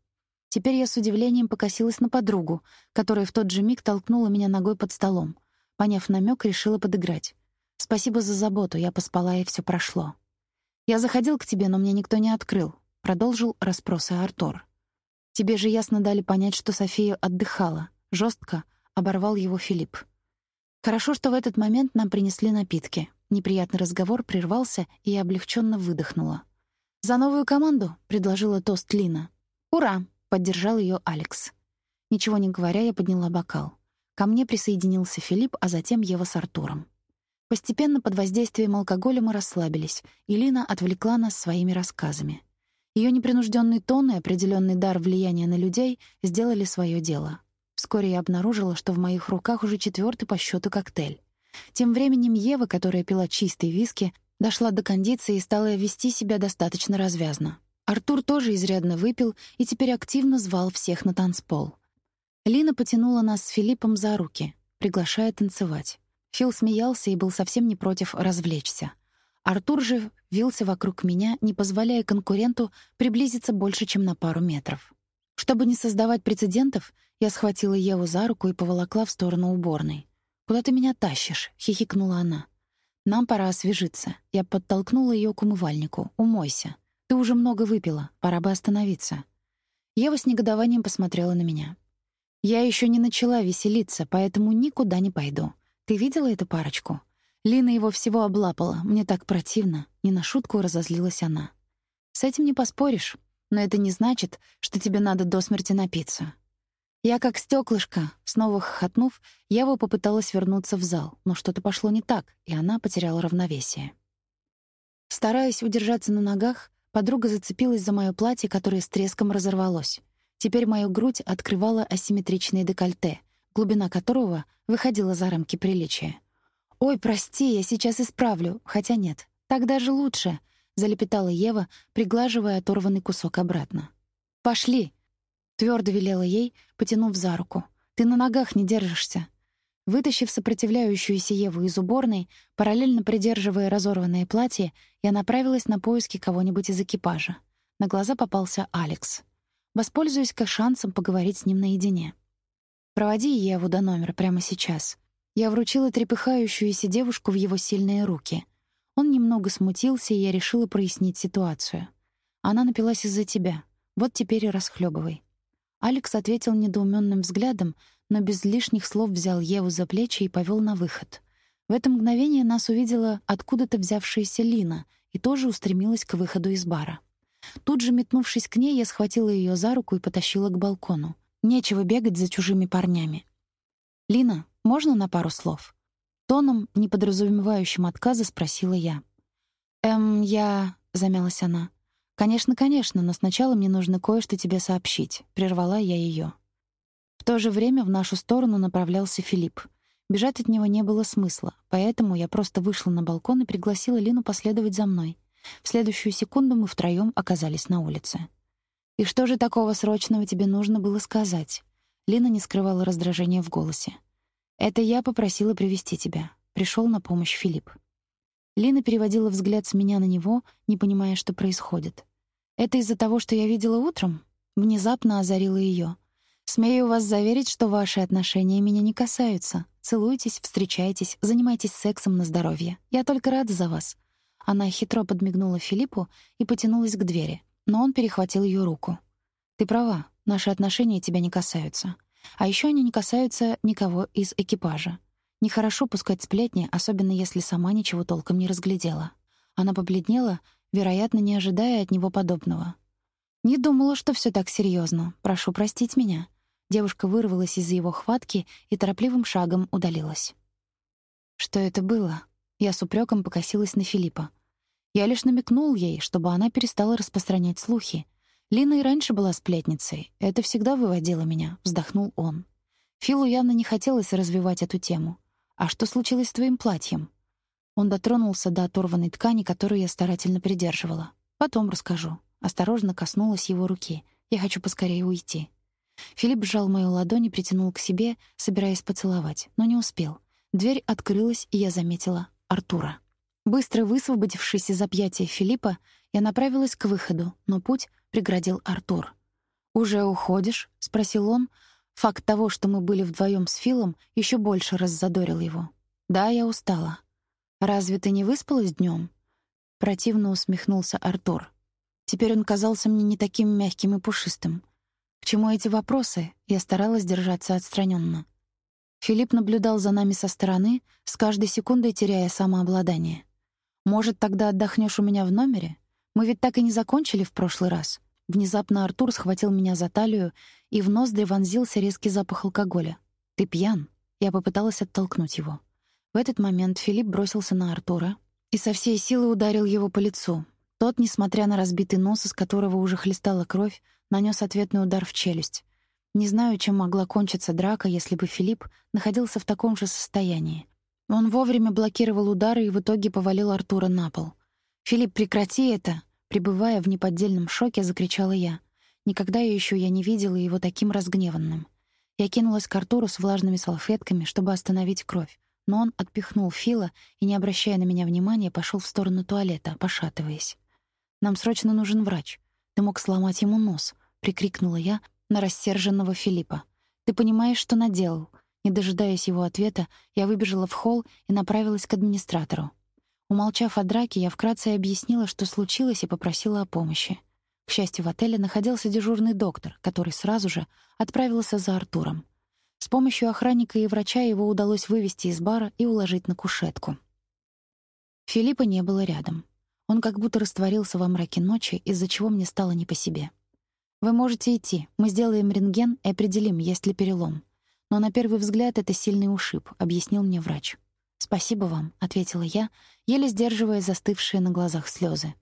A: Теперь я с удивлением покосилась на подругу, которая в тот же миг толкнула меня ногой под столом. Поняв намек, решила подыграть. «Спасибо за заботу, я поспала, и все прошло». «Я заходил к тебе, но мне никто не открыл. Продолжил расспросы Артур. «Тебе же ясно дали понять, что София отдыхала». Жестко оборвал его Филипп. Хорошо, что в этот момент нам принесли напитки. Неприятный разговор прервался, и я облегченно выдохнула. «За новую команду!» — предложила тост Лина. «Ура!» — поддержал ее Алекс. Ничего не говоря, я подняла бокал. Ко мне присоединился Филипп, а затем Ева с Артуром. Постепенно под воздействием алкоголя мы расслабились, и Лина отвлекла нас своими рассказами. Ее непринужденный тон и определенный дар влияния на людей сделали свое дело. Вскоре я обнаружила, что в моих руках уже четвертый по счету коктейль. Тем временем Ева, которая пила чистый виски, дошла до кондиции и стала вести себя достаточно развязно. Артур тоже изрядно выпил и теперь активно звал всех на танцпол. Лина потянула нас с Филиппом за руки, приглашая танцевать. Фил смеялся и был совсем не против развлечься. Артур же вился вокруг меня, не позволяя конкуренту приблизиться больше, чем на пару метров. Чтобы не создавать прецедентов, я схватила Еву за руку и поволокла в сторону уборной. «Куда ты меня тащишь?» — хихикнула она. «Нам пора освежиться». Я подтолкнула ее к умывальнику. «Умойся. Ты уже много выпила. Пора бы остановиться». Ева с негодованием посмотрела на меня. «Я еще не начала веселиться, поэтому никуда не пойду. Ты видела эту парочку?» Лина его всего облапала. Мне так противно. Не на шутку разозлилась она. С этим не поспоришь. Но это не значит, что тебе надо до смерти напиться. Я как стеклышко, снова хохотнув, Ева попыталась вернуться в зал, но что-то пошло не так, и она потеряла равновесие. Стараясь удержаться на ногах, подруга зацепилась за моё платье, которое с треском разорвалось. Теперь мою грудь открывала асимметричное декольте, глубина которого выходила за рамки приличия. «Ой, прости, я сейчас исправлю. Хотя нет, так даже лучше», — залепетала Ева, приглаживая оторванный кусок обратно. «Пошли», — твердо велела ей, потянув за руку. «Ты на ногах не держишься». Вытащив сопротивляющуюся Еву из уборной, параллельно придерживая разорванное платье, я направилась на поиски кого-нибудь из экипажа. На глаза попался Алекс. Воспользуюсь как шансом поговорить с ним наедине. «Проводи Еву до номера прямо сейчас», я вручила трепыхающуюся девушку в его сильные руки. Он немного смутился, и я решила прояснить ситуацию. Она напилась из-за тебя. Вот теперь и расхлебывай. Алекс ответил недоуменным взглядом, но без лишних слов взял Еву за плечи и повел на выход. В это мгновение нас увидела откуда-то взявшаяся Лина и тоже устремилась к выходу из бара. Тут же, метнувшись к ней, я схватила ее за руку и потащила к балкону. Нечего бегать за чужими парнями. «Лина, можно на пару слов?» Тоном, не подразумевающим отказа, спросила я. «Эм, я...» — замялась она. «Конечно, конечно, но сначала мне нужно кое-что тебе сообщить», — прервала я ее. То же время в нашу сторону направлялся Филипп. Бежать от него не было смысла, поэтому я просто вышла на балкон и пригласила Лину последовать за мной. В следующую секунду мы втроем оказались на улице. «И что же такого срочного тебе нужно было сказать?» Лина не скрывала раздражения в голосе. «Это я попросила привести тебя. Пришел на помощь Филипп». Лина переводила взгляд с меня на него, не понимая, что происходит. «Это из-за того, что я видела утром?» Внезапно озарила ее. «Смею вас заверить, что ваши отношения меня не касаются. Целуйтесь, встречайтесь, занимайтесь сексом на здоровье. Я только рада за вас». Она хитро подмигнула Филиппу и потянулась к двери, но он перехватил ее руку. «Ты права, наши отношения тебя не касаются. А еще они не касаются никого из экипажа. Нехорошо пускать сплетни, особенно если сама ничего толком не разглядела. Она побледнела, вероятно, не ожидая от него подобного. «Не думала, что все так серьезно. Прошу простить меня». Девушка вырвалась из его хватки и торопливым шагом удалилась. «Что это было?» Я с упреком покосилась на Филиппа. Я лишь намекнул ей, чтобы она перестала распространять слухи, Лина и раньше была сплетницей. Это всегда выводило меня, вздохнул он. Филу явно не хотелось развивать эту тему. А что случилось с твоим платьем? Он дотронулся до оторванной ткани, которую я старательно придерживала. Потом расскажу. Осторожно коснулась его руки. Я хочу поскорее уйти. Филипп сжал мою ладонь и притянул к себе, собираясь поцеловать, но не успел. Дверь открылась, и я заметила Артура. Быстро высвободившись из объятия Филиппа, я направилась к выходу, но путь преградил Артур. «Уже уходишь?» — спросил он. Факт того, что мы были вдвоем с Филом, еще больше раззадорил его. «Да, я устала». «Разве ты не выспалась днем? Противно усмехнулся Артур. Теперь он казался мне не таким мягким и пушистым. К чему эти вопросы? Я старалась держаться отстраненно. Филипп наблюдал за нами со стороны, с каждой секундой теряя самообладание. «Может, тогда отдохнешь у меня в номере? Мы ведь так и не закончили в прошлый раз». Внезапно Артур схватил меня за талию, и в ноздри вонзился резкий запах алкоголя. «Ты пьян?» Я попыталась оттолкнуть его. В этот момент Филипп бросился на Артура и со всей силы ударил его по лицу. Тот, несмотря на разбитый нос, из которого уже хлестала кровь, нанес ответный удар в челюсть. Не знаю, чем могла кончиться драка, если бы Филипп находился в таком же состоянии. Он вовремя блокировал удары и в итоге повалил Артура на пол. «Филипп, прекрати это!» Пребывая в неподдельном шоке, закричала я. Никогда еще я не видела его таким разгневанным. Я кинулась к Артуру с влажными салфетками, чтобы остановить кровь, но он отпихнул Фила и, не обращая на меня внимания, пошел в сторону туалета, пошатываясь. «Нам срочно нужен врач. Ты мог сломать ему нос», — прикрикнула я на рассерженного Филиппа. «Ты понимаешь, что наделал?» Не дожидаясь его ответа, я выбежала в холл и направилась к администратору. Умолчав о драке, я вкратце объяснила, что случилось, и попросила о помощи. К счастью, в отеле находился дежурный доктор, который сразу же отправился за Артуром. С помощью охранника и врача его удалось вывести из бара и уложить на кушетку. Филиппа не было рядом. Он как будто растворился во мраке ночи, из-за чего мне стало не по себе. «Вы можете идти. Мы сделаем рентген и определим, есть ли перелом. Но на первый взгляд это сильный ушиб», — объяснил мне врач. «Спасибо вам», — ответила я, еле сдерживая застывшие на глазах слезы.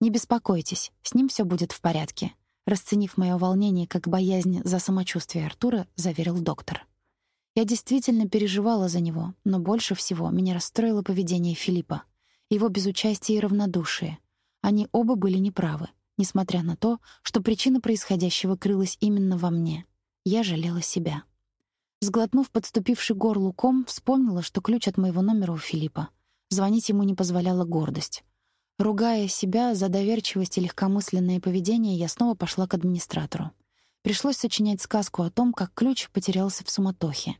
A: «Не беспокойтесь, с ним все будет в порядке», — расценив мое волнение как боязнь за самочувствие Артура, заверил доктор. Я действительно переживала за него, но больше всего меня расстроило поведение Филиппа, его безучастие и равнодушие. Они оба были неправы, несмотря на то, что причина происходящего крылась именно во мне. Я жалела себя. Сглотнув подступивший горлу ком, вспомнила, что ключ от моего номера у Филиппа. Звонить ему не позволяла гордость. Ругая себя за доверчивость и легкомысленное поведение, я снова пошла к администратору. Пришлось сочинять сказку о том, как ключ потерялся в суматохе.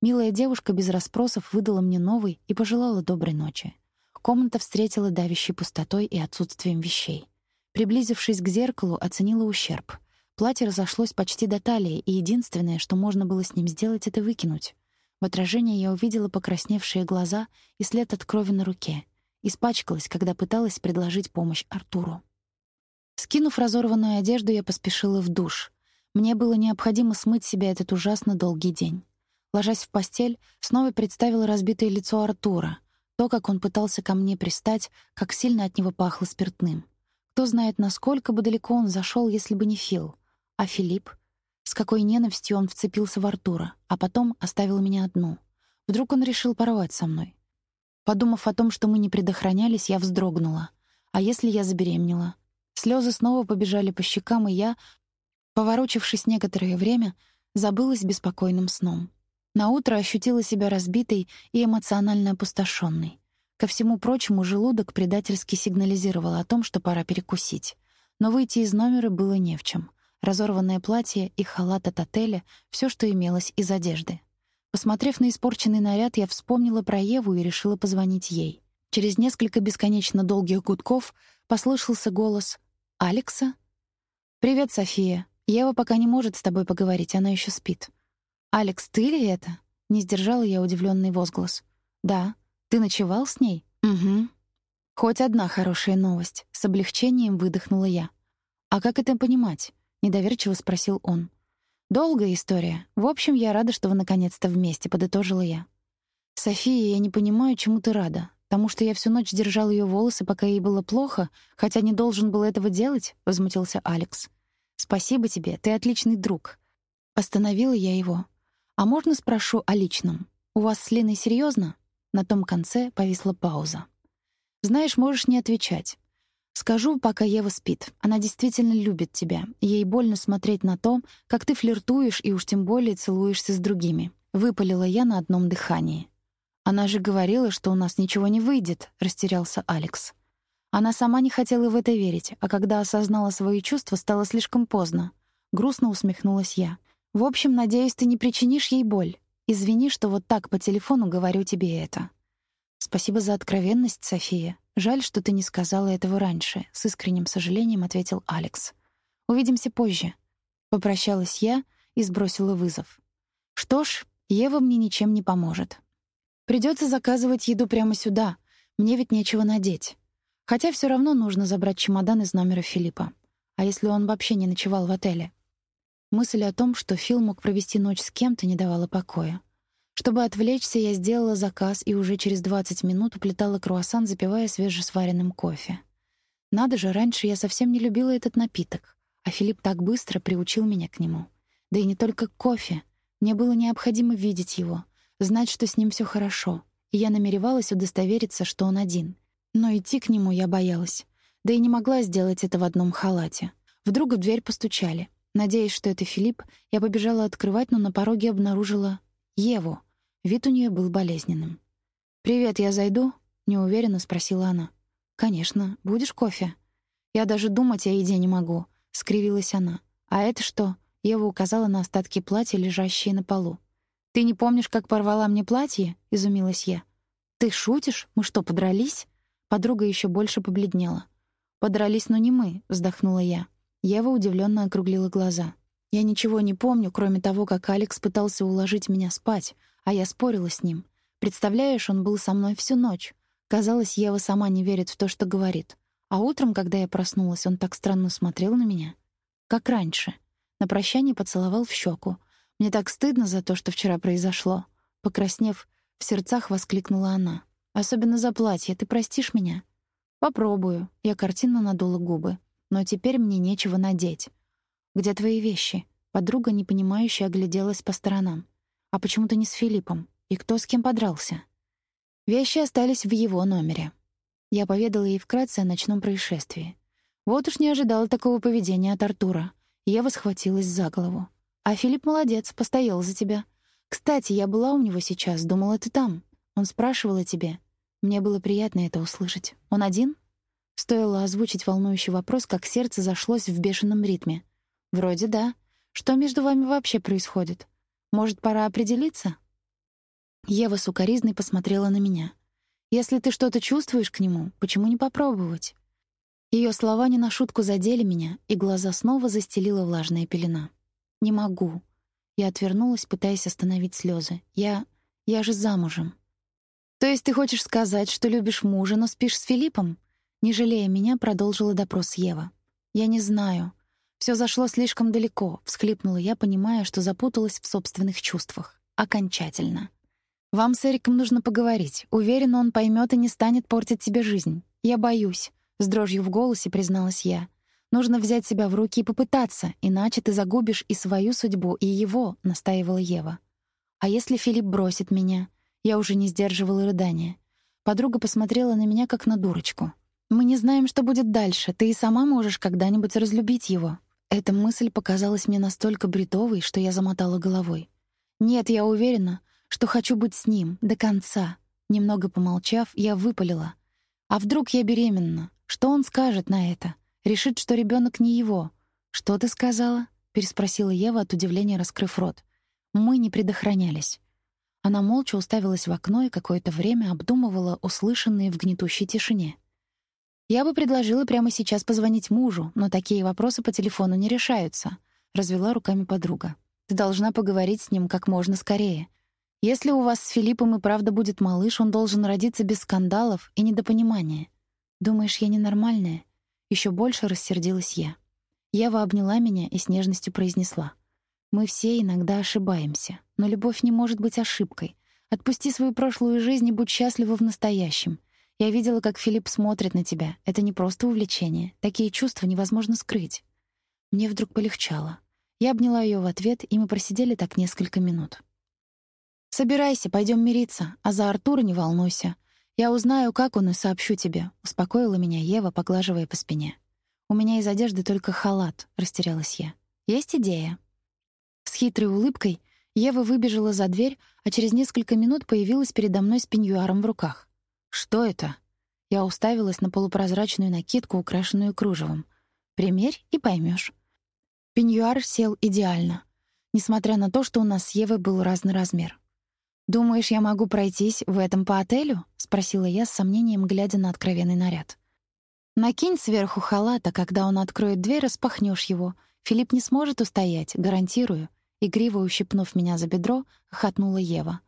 A: Милая девушка без расспросов выдала мне новый и пожелала доброй ночи. Комната встретила давящей пустотой и отсутствием вещей. Приблизившись к зеркалу, оценила ущерб. Платье разошлось почти до талии, и единственное, что можно было с ним сделать, — это выкинуть. В отражении я увидела покрасневшие глаза и след от крови на руке. Испачкалась, когда пыталась предложить помощь Артуру. Скинув разорванную одежду, я поспешила в душ. Мне было необходимо смыть себя этот ужасно долгий день. Ложась в постель, снова представила разбитое лицо Артура, то, как он пытался ко мне пристать, как сильно от него пахло спиртным. Кто знает, насколько бы далеко он зашел, если бы не Фил. А Филипп? С какой ненавистью он вцепился в Артура, а потом оставил меня одну. Вдруг он решил порвать со мной. Подумав о том, что мы не предохранялись, я вздрогнула. А если я забеременела? Слезы снова побежали по щекам, и я, поворочившись некоторое время, забылась беспокойным сном. На утро ощутила себя разбитой и эмоционально опустошенной. Ко всему прочему, желудок предательски сигнализировал о том, что пора перекусить. Но выйти из номера было не в чем — разорванное платье и халат от отеля — все, что имелось из одежды. Посмотрев на испорченный наряд, я вспомнила про Еву и решила позвонить ей. Через несколько бесконечно долгих гудков послышался голос «Алекса?» «Привет, София. Ева пока не может с тобой поговорить, она еще спит». «Алекс, ты ли это?» — не сдержала я удивленный возглас. «Да. Ты ночевал с ней?» «Угу». «Хоть одна хорошая новость», — с облегчением выдохнула я. «А как это понимать? недоверчиво спросил он. Долгая история. В общем, я рада, что вы наконец-то вместе, подытожила я. София, я не понимаю, чему ты рада. Потому что я всю ночь держал ее волосы, пока ей было плохо, хотя не должен был этого делать, возмутился Алекс. Спасибо тебе, ты отличный друг. Остановила я его. А можно спрошу о личном? У вас с Леной серьезно? На том конце повисла пауза. Знаешь, можешь не отвечать. Скажу, пока Ева спит. Она действительно любит тебя. Ей больно смотреть на то, как ты флиртуешь и уж тем более целуешься с другими. Выпалила я на одном дыхании. Она же говорила, что у нас ничего не выйдет, растерялся Алекс. Она сама не хотела в это верить, а когда осознала свои чувства, стало слишком поздно. Грустно усмехнулась я. В общем, надеюсь, ты не причинишь ей боль. Извини, что вот так по телефону говорю тебе это. Спасибо за откровенность, София. Жаль, что ты не сказала этого раньше, с искренним сожалением ответил Алекс. Увидимся позже. Попрощалась я и сбросила вызов. Что ж, Ева мне ничем не поможет. Придется заказывать еду прямо сюда. Мне ведь нечего надеть. Хотя все равно нужно забрать чемодан из номера Филиппа. А если он вообще не ночевал в отеле? Мысль о том, что Фил мог провести ночь с кем-то, не давала покоя. Чтобы отвлечься, я сделала заказ и уже через 20 минут уплетала круассан, запивая свежесваренным кофе. Надо же, раньше я совсем не любила этот напиток, а Филипп так быстро приучил меня к нему. Да и не только кофе. Мне было необходимо видеть его, знать, что с ним все хорошо, и я намеревалась удостовериться, что он один. Но идти к нему я боялась. Да и не могла сделать это в одном халате. Вдруг в дверь постучали. Надеясь, что это Филипп, я побежала открывать, но на пороге обнаружила Еву. Вид у нее был болезненным. «Привет, я зайду?» — неуверенно спросила она. «Конечно. Будешь кофе?» «Я даже думать о еде не могу», — скривилась она. «А это что?» — Ева указала на остатки платья, лежащие на полу. «Ты не помнишь, как порвала мне платье?» — изумилась я. «Ты шутишь? Мы что, подрались?» Подруга еще больше побледнела. «Подрались, но не мы», — вздохнула я. Ева удивленно округлила глаза. Я ничего не помню, кроме того, как Алекс пытался уложить меня спать, а я спорила с ним. Представляешь, он был со мной всю ночь. Казалось, Ева сама не верит в то, что говорит. А утром, когда я проснулась, он так странно смотрел на меня. Как раньше. На прощание поцеловал в щеку. Мне так стыдно за то, что вчера произошло. Покраснев, в сердцах воскликнула она. «Особенно за платье. Ты простишь меня?» «Попробую». Я картинно надула губы. «Но теперь мне нечего надеть. «Где твои вещи?» Подруга, непонимающе, огляделась по сторонам. «А почему ты не с Филиппом? И кто с кем подрался?» Вещи остались в его номере. Я поведала ей вкратце о ночном происшествии. Вот уж не ожидала такого поведения от Артура. Ева схватилась за голову. «А Филипп молодец, постоял за тебя. Кстати, я была у него сейчас, думала, ты там. Он спрашивал о тебе. Мне было приятно это услышать. Он один?» Стоило озвучить волнующий вопрос, как сердце зашлось в бешеном ритме. Вроде да. Что между вами вообще происходит? Может, пора определиться? Ева сукоризной посмотрела на меня. Если ты что-то чувствуешь к нему, почему не попробовать? Ее слова не на шутку задели меня, и глаза снова застелила влажная пелена. Не могу. Я отвернулась, пытаясь остановить слезы. Я я же замужем. То есть ты хочешь сказать, что любишь мужа, но спишь с Филиппом? Не жалея меня, продолжила допрос Ева. Я не знаю. Все зашло слишком далеко, всхлипнула я, понимая, что запуталась в собственных чувствах. Окончательно. Вам с Эриком нужно поговорить. Уверена, он поймет и не станет портить тебе жизнь. Я боюсь, с дрожью в голосе призналась я. Нужно взять себя в руки и попытаться, иначе ты загубишь и свою судьбу, и его, настаивала Ева. А если Филипп бросит меня? Я уже не сдерживала рыдания. Подруга посмотрела на меня как на дурочку. Мы не знаем, что будет дальше. Ты и сама можешь когда-нибудь разлюбить его. Эта мысль показалась мне настолько бредовой, что я замотала головой. Нет, я уверена, что хочу быть с ним до конца. Немного помолчав, я выпалила: "А вдруг я беременна? Что он скажет на это? Решит, что ребенок не его?" "Что ты сказала?" переспросила Ева от удивления, раскрыв рот. Мы не предохранялись. Она молча уставилась в окно и какое-то время обдумывала услышанные в гнетущей тишине. Я бы предложила прямо сейчас позвонить мужу, но такие вопросы по телефону не решаются, развела руками подруга. Ты должна поговорить с ним как можно скорее. Если у вас с Филиппом и правда будет малыш, он должен родиться без скандалов и недопонимания. Думаешь, я ненормальная? Еще больше рассердилась я. Ева обняла меня и с нежностью произнесла: "Мы все иногда ошибаемся, но любовь не может быть ошибкой. Отпусти свою прошлую жизнь и будь счастлива в настоящем. Я видела, как Филипп смотрит на тебя. Это не просто увлечение. Такие чувства невозможно скрыть". Мне вдруг полегчало. Я обняла ее в ответ, и мы просидели так несколько минут. Собирайся, пойдем мириться, а за Артура не волнуйся. Я узнаю, как он, и сообщу тебе, успокоила меня Ева, поглаживая по спине. У меня из одежды только халат, растерялась я. Есть идея? С хитрой улыбкой Ева выбежала за дверь, а через несколько минут появилась передо мной с пеньюаром в руках. Что это? Я уставилась на полупрозрачную накидку, украшенную кружевом. Примерь и поймешь. Пеньюар сел идеально, несмотря на то, что у нас с Евой был разный размер. «Думаешь, я могу пройтись в этом по отелю?» — спросила я с сомнением, глядя на откровенный наряд. «Накинь сверху халат, а когда он откроет дверь, распахнешь его. Филипп не сможет устоять, гарантирую». Игриво ущипнув меня за бедро, хохотнула Ева.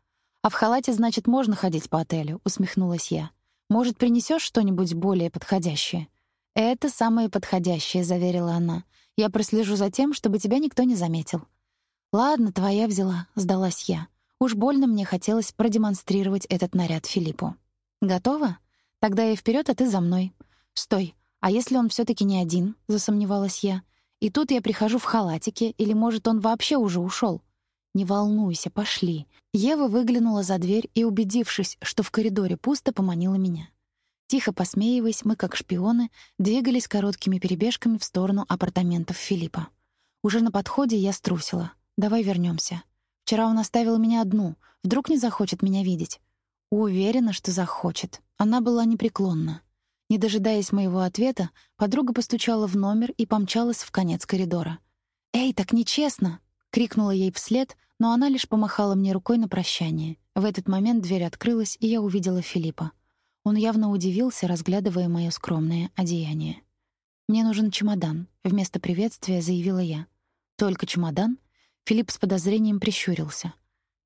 A: «А в халате, значит, можно ходить по отелю?» — усмехнулась я. «Может, принесешь что-нибудь более подходящее?» «Это самое подходящее», — заверила она. «Я прослежу за тем, чтобы тебя никто не заметил». «Ладно, твоя взяла», — сдалась я. Уж больно мне хотелось продемонстрировать этот наряд Филиппу. «Готова? Тогда я вперед, а ты за мной». «Стой, а если он все таки не один?» — засомневалась я. «И тут я прихожу в халатике, или, может, он вообще уже ушел? «Не волнуйся, пошли». Ева выглянула за дверь и, убедившись, что в коридоре пусто, поманила меня. Тихо посмеиваясь, мы, как шпионы, двигались короткими перебежками в сторону апартаментов Филиппа. Уже на подходе я струсила. «Давай вернемся. Вчера он оставил меня одну. Вдруг не захочет меня видеть. Уверена, что захочет. Она была непреклонна. Не дожидаясь моего ответа, подруга постучала в номер и помчалась в конец коридора. «Эй, так нечестно!» — крикнула ей вслед, но она лишь помахала мне рукой на прощание. В этот момент дверь открылась, и я увидела Филиппа. Он явно удивился, разглядывая моё скромное одеяние. «Мне нужен чемодан», — вместо приветствия заявила я. «Только чемодан?» Филипп с подозрением прищурился.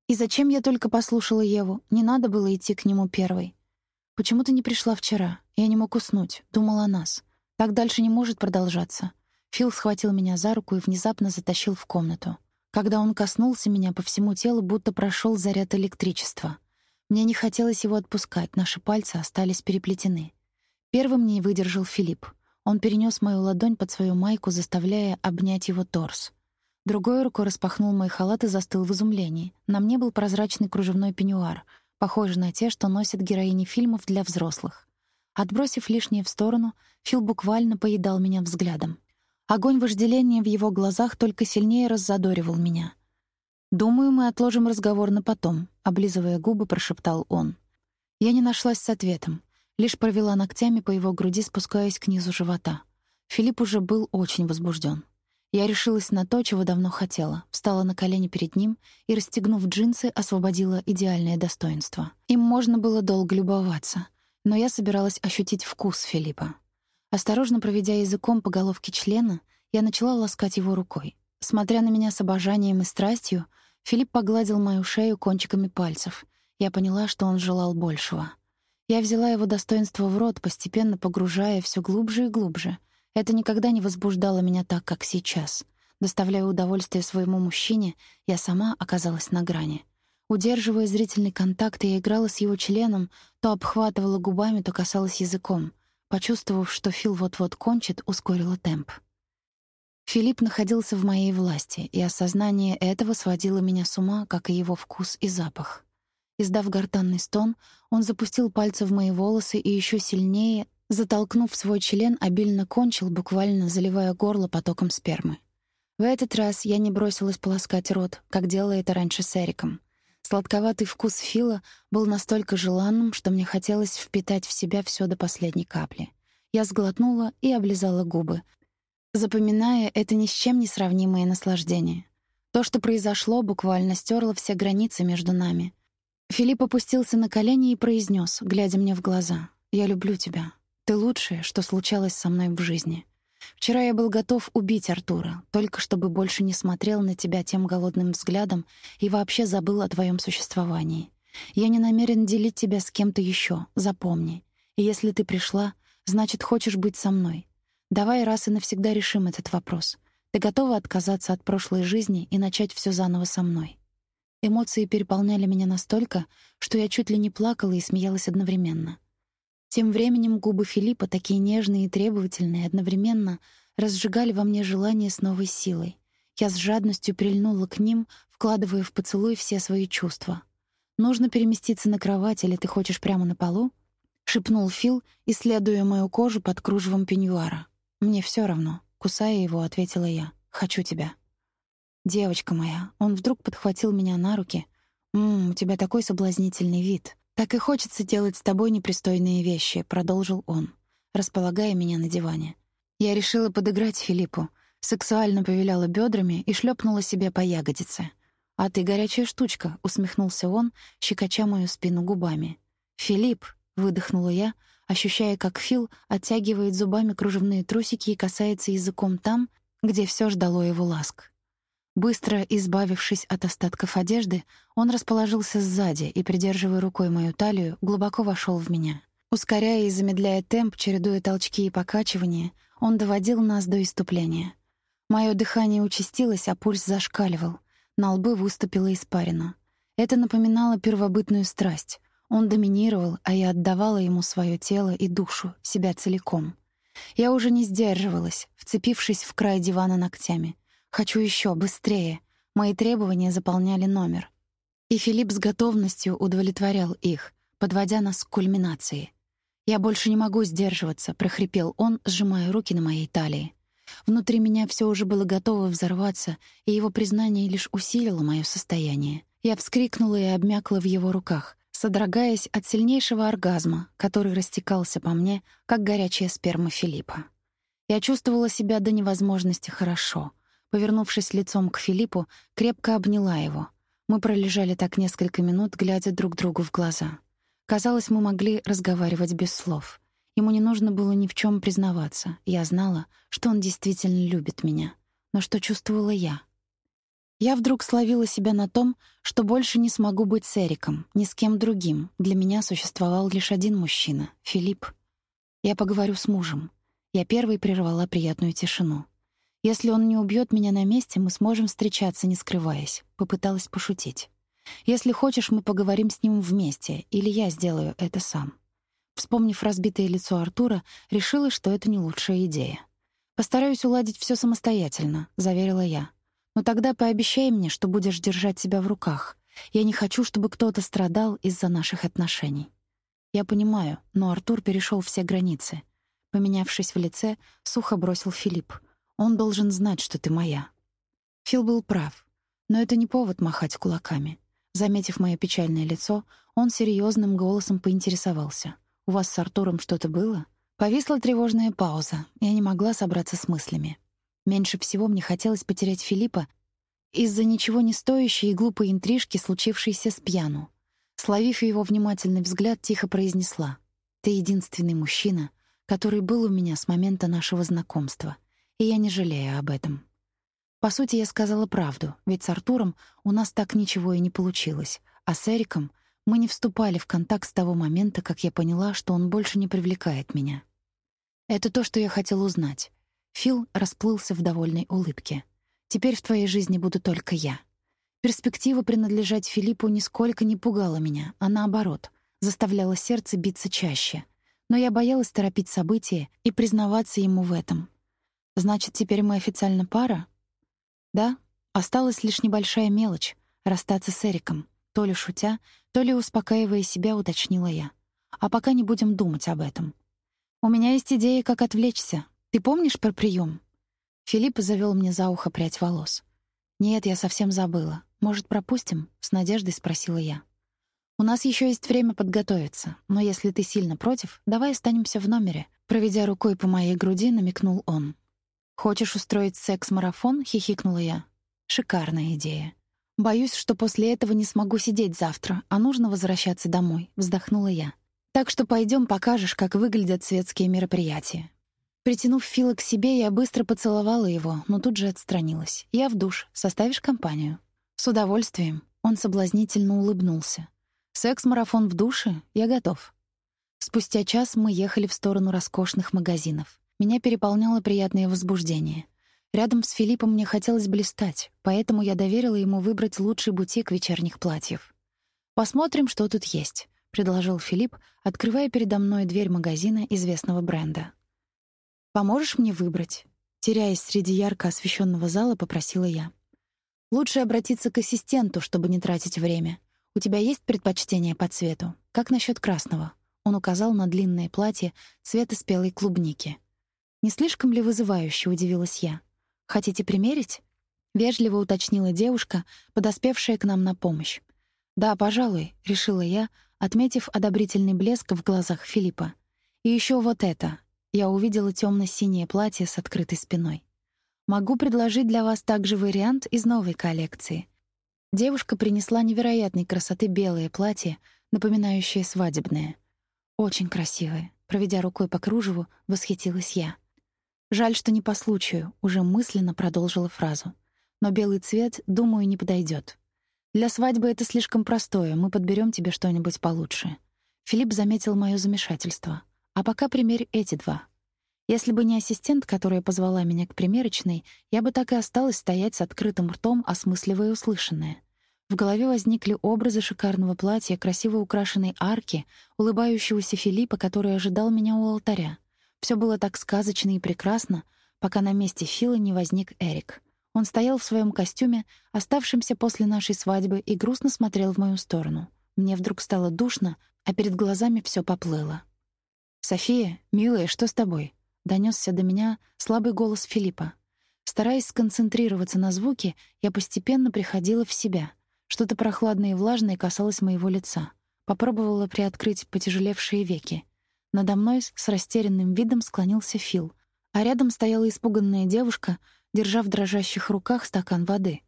A: «И зачем я только послушала Еву? Не надо было идти к нему первой. Почему ты не пришла вчера? Я не мог уснуть, думал о нас. Так дальше не может продолжаться». Фил схватил меня за руку и внезапно затащил в комнату. Когда он коснулся меня, по всему телу будто прошел заряд электричества. Мне не хотелось его отпускать, наши пальцы остались переплетены. Первым не выдержал Филипп. Он перенес мою ладонь под свою майку, заставляя обнять его торс. Другой рукой распахнул мой халат и застыл в изумлении. На мне был прозрачный кружевной пеньюар, похожий на те, что носят героини фильмов для взрослых. Отбросив лишнее в сторону, Фил буквально поедал меня взглядом. Огонь вожделения в его глазах только сильнее раззадоривал меня. «Думаю, мы отложим разговор на потом», — облизывая губы, прошептал он. Я не нашлась с ответом, лишь провела ногтями по его груди, спускаясь к низу живота. Филипп уже был очень возбужден. Я решилась на то, чего давно хотела. Встала на колени перед ним и, расстегнув джинсы, освободила идеальное достоинство. Им можно было долго любоваться, но я собиралась ощутить вкус Филиппа. Осторожно проведя языком по головке члена, я начала ласкать его рукой. Смотря на меня с обожанием и страстью, Филипп погладил мою шею кончиками пальцев. Я поняла, что он желал большего. Я взяла его достоинство в рот, постепенно погружая все глубже и глубже. Это никогда не возбуждало меня так, как сейчас. Доставляя удовольствие своему мужчине, я сама оказалась на грани. Удерживая зрительный контакт, я играла с его членом, то обхватывала губами, то касалась языком. Почувствовав, что Фил вот-вот кончит, ускорила темп. Филипп находился в моей власти, и осознание этого сводило меня с ума, как и его вкус и запах. Издав гортанный стон, он запустил пальцы в мои волосы и еще сильнее, затолкнув свой член, обильно кончил, буквально заливая горло потоком спермы. В этот раз я не бросилась полоскать рот, как делала это раньше с Эриком. Сладковатый вкус Фила был настолько желанным, что мне хотелось впитать в себя все до последней капли. Я сглотнула и облизала губы, запоминая это ни с чем не сравнимое наслаждение. То, что произошло, буквально стерло все границы между нами. Филипп опустился на колени и произнес, глядя мне в глаза: "Я люблю тебя. Ты лучшее, что случалось со мной в жизни. Вчера я был готов убить Артура, только чтобы больше не смотрел на тебя тем голодным взглядом и вообще забыл о твоем существовании. Я не намерен делить тебя с кем-то еще. Запомни. И если ты пришла, значит, хочешь быть со мной. Давай раз и навсегда решим этот вопрос. Ты готова отказаться от прошлой жизни и начать все заново со мной? Эмоции переполняли меня настолько, что я чуть ли не плакала и смеялась одновременно. Тем временем губы Филиппа, такие нежные и требовательные, одновременно разжигали во мне желание с новой силой. Я с жадностью прильнула к ним, вкладывая в поцелуй все свои чувства. «Нужно переместиться на кровать, или ты хочешь прямо на полу?» — шепнул Фил, исследуя мою кожу под кружевом пеньюара. «Мне все равно», — кусая его, ответила я. «Хочу тебя». «Девочка моя». Он вдруг подхватил меня на руки. «Ммм, у тебя такой соблазнительный вид. Так и хочется делать с тобой непристойные вещи», — продолжил он, располагая меня на диване. Я решила подыграть Филиппу, сексуально повиляла бедрами и шлепнула себе по ягодице. «А ты горячая штучка», — усмехнулся он, щекоча мою спину губами. «Филипп», — выдохнула я, — ощущая, как Фил оттягивает зубами кружевные трусики и касается языком там, где все ждало его ласк. Быстро избавившись от остатков одежды, он расположился сзади и, придерживая рукой мою талию, глубоко вошел в меня. Ускоряя и замедляя темп, чередуя толчки и покачивания, он доводил нас до иступления. Мое дыхание участилось, а пульс зашкаливал. На лбы выступила испарина. Это напоминало первобытную страсть, он доминировал, а я отдавала ему свое тело и душу, себя целиком. Я уже не сдерживалась, вцепившись в край дивана ногтями. «Хочу еще, быстрее!» Мои требования заполняли номер. И Филипп с готовностью удовлетворял их, подводя нас к кульминации. «Я больше не могу сдерживаться», — прохрипел он, сжимая руки на моей талии. Внутри меня все уже было готово взорваться, и его признание лишь усилило мое состояние. Я вскрикнула и обмякла в его руках, содрогаясь от сильнейшего оргазма, который растекался по мне, как горячая сперма Филиппа. Я чувствовала себя до невозможности хорошо. Повернувшись лицом к Филиппу, крепко обняла его. Мы пролежали так несколько минут, глядя друг другу в глаза. Казалось, мы могли разговаривать без слов. Ему не нужно было ни в чем признаваться. Я знала, что он действительно любит меня. Но что чувствовала я? Я вдруг словила себя на том, что больше не смогу быть с Эриком, ни с кем другим. Для меня существовал лишь один мужчина — Филипп. Я поговорю с мужем. Я первой прервала приятную тишину. Если он не убьет меня на месте, мы сможем встречаться, не скрываясь. Попыталась пошутить. Если хочешь, мы поговорим с ним вместе, или я сделаю это сам. Вспомнив разбитое лицо Артура, решила, что это не лучшая идея. Постараюсь уладить все самостоятельно, заверила я. Но тогда пообещай мне, что будешь держать себя в руках. Я не хочу, чтобы кто-то страдал из-за наших отношений. Я понимаю, но Артур перешел все границы. Поменявшись в лице, сухо бросил Филипп. Он должен знать, что ты моя. Фил был прав, но это не повод махать кулаками. Заметив мое печальное лицо, он серьезным голосом поинтересовался: "У вас с Артуром что-то было?" Повисла тревожная пауза. Я не могла собраться с мыслями. Меньше всего мне хотелось потерять Филиппа из-за ничего не стоящей и глупой интрижки, случившейся с пьяну. Словив его внимательный взгляд, тихо произнесла: "Ты единственный мужчина, который был у меня с момента нашего знакомства, и я не жалею об этом". По сути, я сказала правду, ведь с Артуром у нас так ничего и не получилось, а с Эриком мы не вступали в контакт с того момента, как я поняла, что он больше не привлекает меня. Это то, что я хотела узнать. Фил расплылся в довольной улыбке. Теперь в твоей жизни буду только я. Перспектива принадлежать Филиппу нисколько не пугала меня, а наоборот, заставляла сердце биться чаще. Но я боялась торопить события и признаваться ему в этом. Значит, теперь мы официально пара? Да, осталась лишь небольшая мелочь — расстаться с Эриком. То ли шутя, то ли успокаивая себя, уточнила я. А пока не будем думать об этом. У меня есть идея, как отвлечься. Ты помнишь про прием? Филипп завел мне за ухо прядь волос. «Нет, я совсем забыла. Может, пропустим?» — с надеждой спросила я. «У нас еще есть время подготовиться, но если ты сильно против, давай останемся в номере», — проведя рукой по моей груди, намекнул он. «Хочешь устроить секс-марафон?» — хихикнула я. «Шикарная идея. Боюсь, что после этого не смогу сидеть завтра, а нужно возвращаться домой», — вздохнула я. «Так что пойдем покажешь, как выглядят светские мероприятия. Притянув Фила к себе, я быстро поцеловала его, но тут же отстранилась. «Я в душ. Составишь компанию?» «С удовольствием». Он соблазнительно улыбнулся. «Секс-марафон в душе? Я готов». Спустя час мы ехали в сторону роскошных магазинов. Меня переполняло приятное возбуждение. Рядом с Филиппом мне хотелось блистать, поэтому я доверила ему выбрать лучший бутик вечерних платьев. «Посмотрим, что тут есть», — предложил Филипп, открывая передо мной дверь магазина известного бренда. Поможешь мне выбрать?» Теряясь среди ярко освещенного зала, попросила я. «Лучше обратиться к ассистенту, чтобы не тратить время. У тебя есть предпочтение по цвету? Как насчет красного?» Он указал на длинное платье цвета спелой клубники. «Не слишком ли вызывающе?» — удивилась я. «Хотите примерить?» — вежливо уточнила девушка, подоспевшая к нам на помощь. «Да, пожалуй», — решила я, отметив одобрительный блеск в глазах Филиппа. «И еще вот это я увидела темно-синее платье с открытой спиной. Могу предложить для вас также вариант из новой коллекции. Девушка принесла невероятной красоты белое платье, напоминающее свадебное. Очень красивое. Проведя рукой по кружеву, восхитилась я. Жаль, что не по случаю, уже мысленно продолжила фразу. Но белый цвет, думаю, не подойдет. Для свадьбы это слишком простое, мы подберем тебе что-нибудь получше. Филипп заметил мое замешательство. А пока примерь эти два. Если бы не ассистент, которая позвала меня к примерочной, я бы так и осталась стоять с открытым ртом, осмысливая услышанное. В голове возникли образы шикарного платья, красиво украшенной арки, улыбающегося Филиппа, который ожидал меня у алтаря. Все было так сказочно и прекрасно, пока на месте Фила не возник Эрик. Он стоял в своем костюме, оставшемся после нашей свадьбы, и грустно смотрел в мою сторону. Мне вдруг стало душно, а перед глазами все поплыло. «София, милая, что с тобой?» — донесся до меня слабый голос Филиппа. Стараясь сконцентрироваться на звуке, я постепенно приходила в себя. Что-то прохладное и влажное касалось моего лица. Попробовала приоткрыть потяжелевшие веки. Надо мной с растерянным видом склонился Фил, а рядом стояла испуганная девушка, держа в дрожащих руках стакан воды.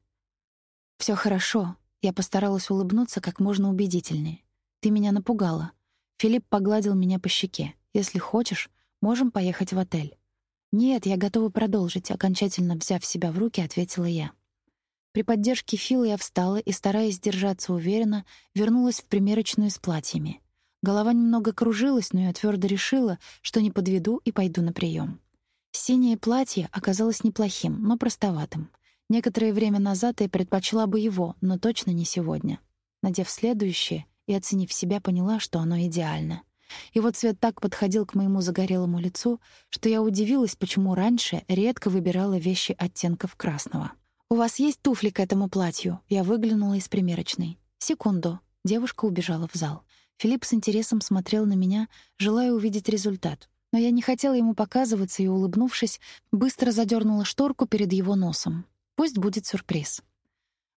A: Все хорошо», — я постаралась улыбнуться как можно убедительнее. «Ты меня напугала». Филипп погладил меня по щеке. Если хочешь, можем поехать в отель». «Нет, я готова продолжить», — окончательно взяв себя в руки, ответила я. При поддержке Фила я встала и, стараясь держаться уверенно, вернулась в примерочную с платьями. Голова немного кружилась, но я твердо решила, что не подведу и пойду на прием. Синее платье оказалось неплохим, но простоватым. Некоторое время назад я предпочла бы его, но точно не сегодня. Надев следующее и оценив себя, поняла, что оно идеально. Его цвет так подходил к моему загорелому лицу, что я удивилась, почему раньше редко выбирала вещи оттенков красного. «У вас есть туфли к этому платью?» Я выглянула из примерочной. «Секунду». Девушка убежала в зал. Филипп с интересом смотрел на меня, желая увидеть результат. Но я не хотела ему показываться и, улыбнувшись, быстро задернула шторку перед его носом. Пусть будет сюрприз.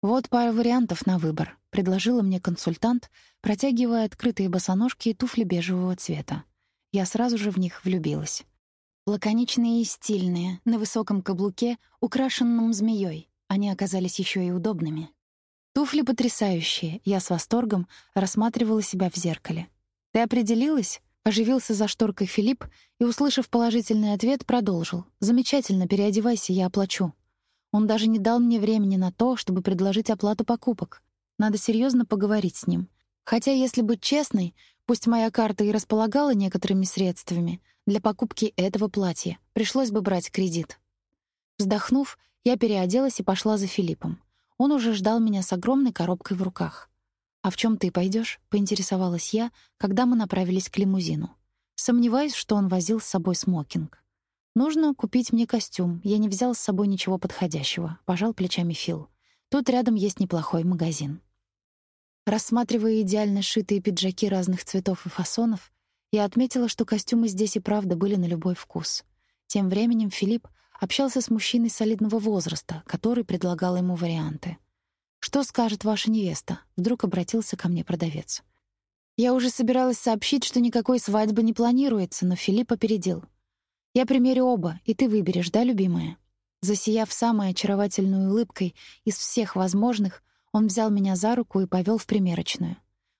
A: «Вот пара вариантов на выбор», — предложила мне консультант, протягивая открытые босоножки и туфли бежевого цвета. Я сразу же в них влюбилась. Лаконичные и стильные, на высоком каблуке, украшенном змеей. Они оказались еще и удобными. Туфли потрясающие. Я с восторгом рассматривала себя в зеркале. «Ты определилась?» — оживился за шторкой Филипп и, услышав положительный ответ, продолжил. «Замечательно, переодевайся, я оплачу». Он даже не дал мне времени на то, чтобы предложить оплату покупок. Надо серьезно поговорить с ним. Хотя, если быть честной, пусть моя карта и располагала некоторыми средствами, для покупки этого платья пришлось бы брать кредит. Вздохнув, я переоделась и пошла за Филиппом. Он уже ждал меня с огромной коробкой в руках. «А в чем ты пойдешь? поинтересовалась я, когда мы направились к лимузину. Сомневаюсь, что он возил с собой смокинг. «Нужно купить мне костюм. Я не взял с собой ничего подходящего», — пожал плечами Фил. «Тут рядом есть неплохой магазин». Рассматривая идеально сшитые пиджаки разных цветов и фасонов, я отметила, что костюмы здесь и правда были на любой вкус. Тем временем Филипп общался с мужчиной солидного возраста, который предлагал ему варианты. «Что скажет ваша невеста?» — вдруг обратился ко мне продавец. Я уже собиралась сообщить, что никакой свадьбы не планируется, но Филипп опередил. «Я примерю оба, и ты выберешь, да, любимая?» Засияв самой очаровательной улыбкой из всех возможных, он взял меня за руку и повел в примерочную.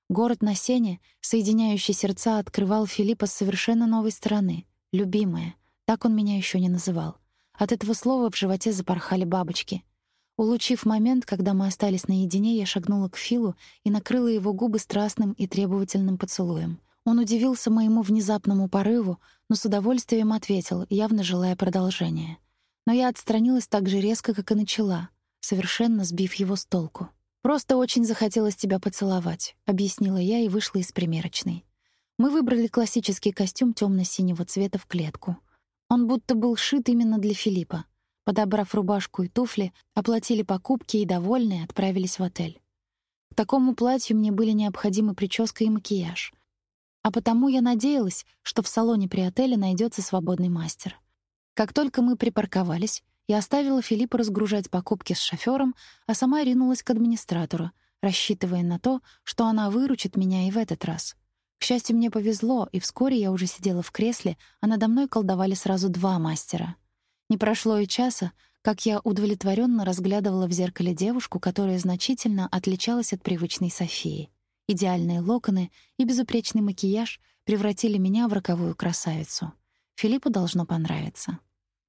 A: Город на сене, соединяющий сердца, открывал Филиппа с совершенно новой стороны. «Любимая». Так он меня еще не называл. От этого слова в животе запорхали бабочки. Улучив момент, когда мы остались наедине, я шагнула к Филу и накрыла его губы страстным и требовательным поцелуем. Он удивился моему внезапному порыву, но с удовольствием ответил, явно желая продолжения. Но я отстранилась так же резко, как и начала, совершенно сбив его с толку. «Просто очень захотелось тебя поцеловать», — объяснила я и вышла из примерочной. Мы выбрали классический костюм темно синего цвета в клетку. Он будто был шит именно для Филиппа. Подобрав рубашку и туфли, оплатили покупки и, довольные, отправились в отель. К такому платью мне были необходимы прическа и макияж. А потому я надеялась, что в салоне при отеле найдется свободный мастер. Как только мы припарковались, я оставила Филиппа разгружать покупки с шофёром, а сама ринулась к администратору, рассчитывая на то, что она выручит меня и в этот раз. К счастью, мне повезло, и вскоре я уже сидела в кресле, а надо мной колдовали сразу два мастера. Не прошло и часа, как я удовлетворенно разглядывала в зеркале девушку, которая значительно отличалась от привычной Софии. Идеальные локоны и безупречный макияж превратили меня в роковую красавицу. Филиппу должно понравиться.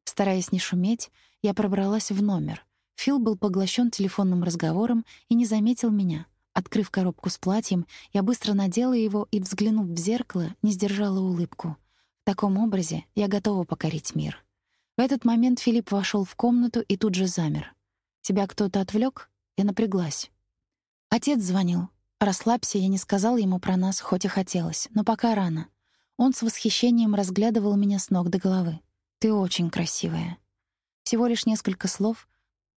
A: Стараясь не шуметь, я пробралась в номер. Фил был поглощен телефонным разговором и не заметил меня. Открыв коробку с платьем, я быстро надела его и, взглянув в зеркало, не сдержала улыбку. В таком образе я готова покорить мир. В этот момент Филипп вошел в комнату и тут же замер. «Тебя кто-то отвлек? Я напряглась. Отец звонил. Расслабься, я не сказал ему про нас, хоть и хотелось, но пока рано. Он с восхищением разглядывал меня с ног до головы. «Ты очень красивая». Всего лишь несколько слов,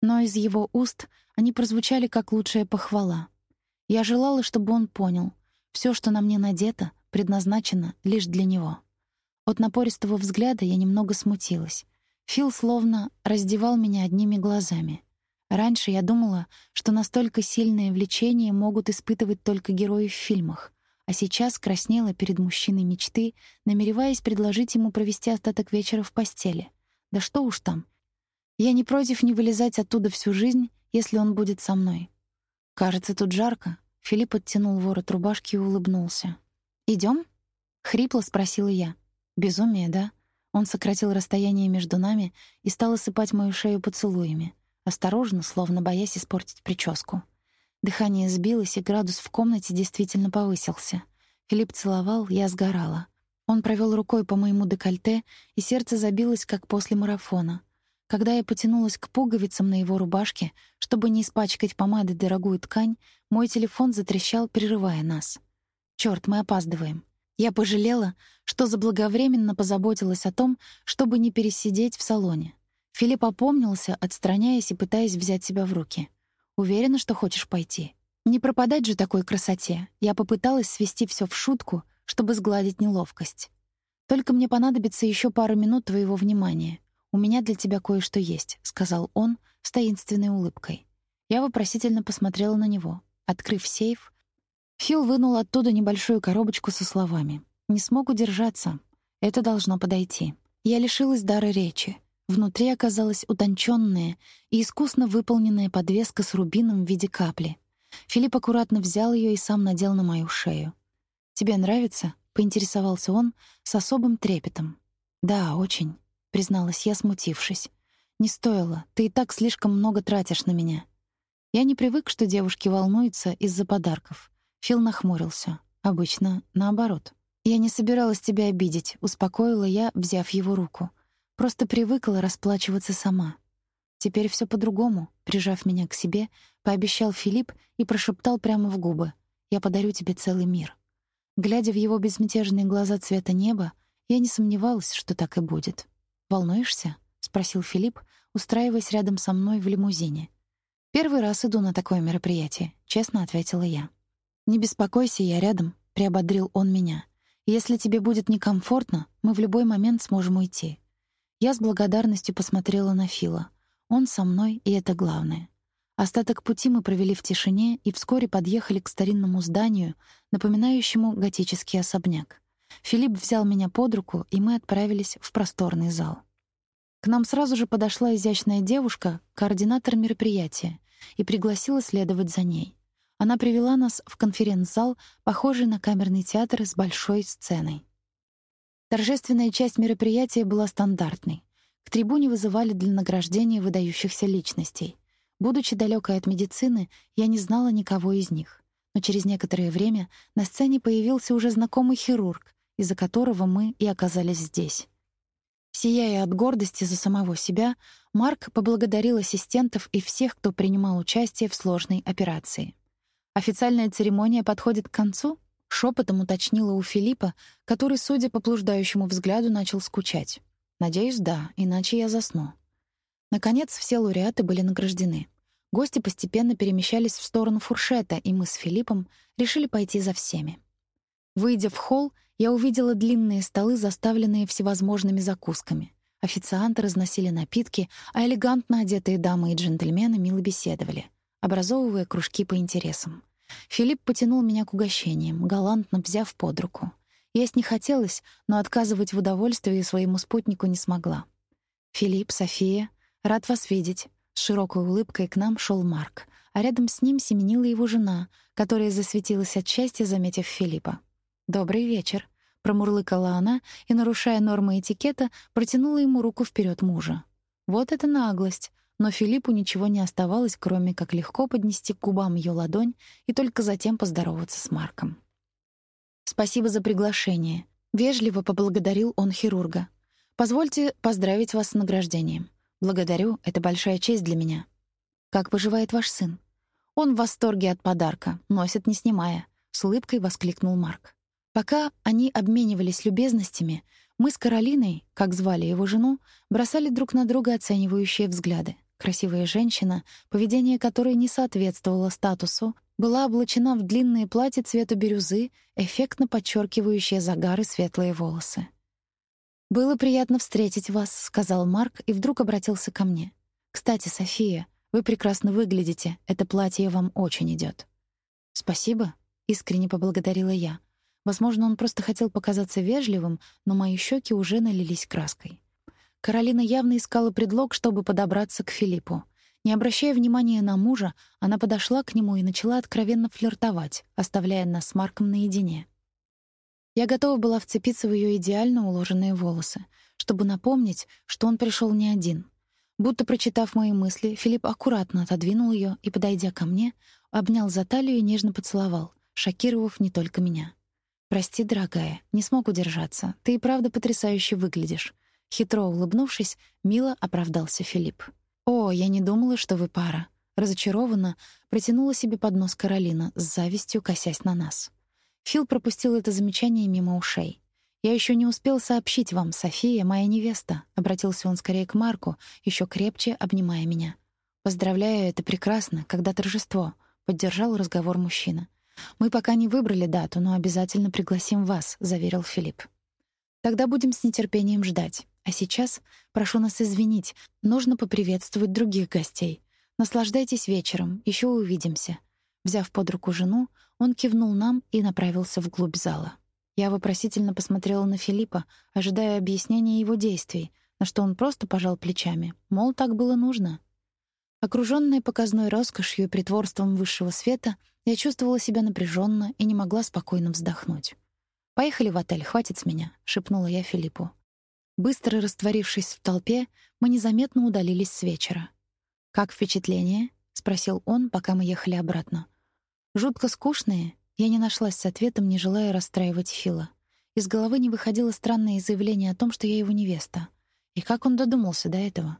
A: но из его уст они прозвучали как лучшая похвала. Я желала, чтобы он понял, все, что на мне надето, предназначено лишь для него. От напористого взгляда я немного смутилась. Фил словно раздевал меня одними глазами. Раньше я думала, что настолько сильное влечение могут испытывать только герои в фильмах, а сейчас краснела перед мужчиной мечты, намереваясь предложить ему провести остаток вечера в постели. Да что уж там. Я не против не вылезать оттуда всю жизнь, если он будет со мной. Кажется, тут жарко. Филипп оттянул ворот рубашки и улыбнулся. Идем? хрипло спросила я. Безумие, да? Он сократил расстояние между нами и стал осыпать мою шею поцелуями, осторожно, словно боясь испортить прическу. Дыхание сбилось, и градус в комнате действительно повысился. Филипп целовал, я сгорала. Он провел рукой по моему декольте, и сердце забилось, как после марафона. Когда я потянулась к пуговицам на его рубашке, чтобы не испачкать помадой дорогую ткань, мой телефон затрещал, прерывая нас. Чёрт, мы опаздываем. Я пожалела, что заблаговременно позаботилась о том, чтобы не пересидеть в салоне. Филипп опомнился, отстраняясь и пытаясь взять себя в руки. «Уверена, что хочешь пойти?» Не пропадать же такой красоте. Я попыталась свести все в шутку, чтобы сгладить неловкость. «Только мне понадобится еще пару минут твоего внимания. У меня для тебя кое-что есть», — сказал он с таинственной улыбкой. Я вопросительно посмотрела на него. Открыв сейф, Фил вынул оттуда небольшую коробочку со словами. «Не смог удержаться. Это должно подойти». Я лишилась дара речи. Внутри оказалась утонченная и искусно выполненная подвеска с рубином в виде капли. Филипп аккуратно взял ее и сам надел на мою шею. «Тебе нравится?» — поинтересовался он с особым трепетом. «Да, очень», — призналась я, смутившись. «Не стоило, ты и так слишком много тратишь на меня». Я не привык, что девушки волнуются из-за подарков. Фил нахмурился. Обычно наоборот. «Я не собиралась тебя обидеть», — успокоила я, взяв его руку. «Просто привыкла расплачиваться сама». Теперь все по-другому, прижав меня к себе, пообещал Филипп и прошептал прямо в губы: "Я подарю тебе целый мир". Глядя в его безмятежные глаза цвета неба, я не сомневалась, что так и будет. "Волнуешься?" спросил Филипп, устраиваясь рядом со мной в лимузине. «Первый раз иду на такое мероприятие», — честно ответила я. «Не беспокойся, я рядом», — приободрил он меня. «Если тебе будет некомфортно, мы в любой момент сможем уйти». Я с благодарностью посмотрела на Фила. Он со мной, и это главное. Остаток пути мы провели в тишине и вскоре подъехали к старинному зданию, напоминающему готический особняк. Филипп взял меня под руку, и мы отправились в просторный зал. К нам сразу же подошла изящная девушка, координатор мероприятия, и пригласила следовать за ней. Она привела нас в конференц-зал, похожий на камерный театр с большой сценой. Торжественная часть мероприятия была стандартной. К трибуне вызывали для награждения выдающихся личностей. Будучи далекой от медицины, я не знала никого из них. Но через некоторое время на сцене появился уже знакомый хирург, из-за которого мы и оказались здесь. Сияя от гордости за самого себя, Марк поблагодарил ассистентов и всех, кто принимал участие в сложной операции. Официальная церемония подходит к концу, шепотом уточнила у Филиппа, который, судя по блуждающему взгляду, начал скучать. Надеюсь, да, иначе я засну. Наконец, все лауреаты были награждены. Гости постепенно перемещались в сторону фуршета, и мы с Филиппом решили пойти за всеми. Выйдя в холл, я увидела длинные столы, заставленные всевозможными закусками. Официанты разносили напитки, а элегантно одетые дамы и джентльмены мило беседовали, образовывая кружки по интересам. Филипп потянул меня к угощениям, галантно взяв под руку — есть не хотелось, но отказывать в удовольствии своему спутнику не смогла. «Филипп, София, рад вас видеть». С широкой улыбкой к нам шел Марк, а рядом с ним семенила его жена, которая засветилась от счастья, заметив Филиппа. «Добрый вечер», — промурлыкала она и, нарушая нормы этикета, протянула ему руку вперед мужа. Вот это наглость! Но Филиппу ничего не оставалось, кроме как легко поднести к губам ее ладонь и только затем поздороваться с Марком. Спасибо за приглашение. Вежливо поблагодарил он хирурга. Позвольте поздравить вас с награждением. Благодарю, это большая честь для меня. Как поживает ваш сын? Он в восторге от подарка, носит не снимая, с улыбкой воскликнул Марк. Пока они обменивались любезностями, мы с Каролиной, как звали его жену, бросали друг на друга оценивающие взгляды. Красивая женщина, поведение которой не соответствовало статусу, была облачена в длинное платье цвета бирюзы, эффектно подчеркивающее загар и светлые волосы. «Было приятно встретить вас», — сказал Марк и вдруг обратился ко мне. «Кстати, София, вы прекрасно выглядите, это платье вам очень идет. «Спасибо», — искренне поблагодарила я. Возможно, он просто хотел показаться вежливым, но мои щеки уже налились краской. Каролина явно искала предлог, чтобы подобраться к Филиппу — не обращая внимания на мужа, она подошла к нему и начала откровенно флиртовать, оставляя нас с Марком наедине. Я готова была вцепиться в ее идеально уложенные волосы, чтобы напомнить, что он пришел не один. Будто прочитав мои мысли, Филипп аккуратно отодвинул ее и, подойдя ко мне, обнял за талию и нежно поцеловал, шокировав не только меня. «Прости, дорогая, не смог удержаться. Ты и правда потрясающе выглядишь». Хитро улыбнувшись, мило оправдался Филипп. «О, я не думала, что вы пара». Разочарованно протянула себе под нос Каролина, с завистью косясь на нас. Фил пропустил это замечание мимо ушей. «Я еще не успел сообщить вам, София, моя невеста», — обратился он скорее к Марку, еще крепче обнимая меня. «Поздравляю, это прекрасно, когда торжество», — поддержал разговор мужчина. «Мы пока не выбрали дату, но обязательно пригласим вас», — заверил Филипп. «Тогда будем с нетерпением ждать». А сейчас прошу нас извинить, нужно поприветствовать других гостей. Наслаждайтесь вечером, еще увидимся. Взяв под руку жену, он кивнул нам и направился вглубь зала. Я вопросительно посмотрела на Филиппа, ожидая объяснения его действий, на что он просто пожал плечами. Мол, так было нужно. Окружённая показной роскошью и притворством высшего света, я чувствовала себя напряженно и не могла спокойно вздохнуть. «Поехали в отель, хватит с меня», — шепнула я Филиппу. Быстро растворившись в толпе, мы незаметно удалились с вечера. «Как впечатление?» — спросил он, пока мы ехали обратно. «Жутко скучные?» Я не нашлась с ответом, не желая расстраивать Фила. Из головы не выходило странное заявление о том, что я его невеста. И как он додумался до этого?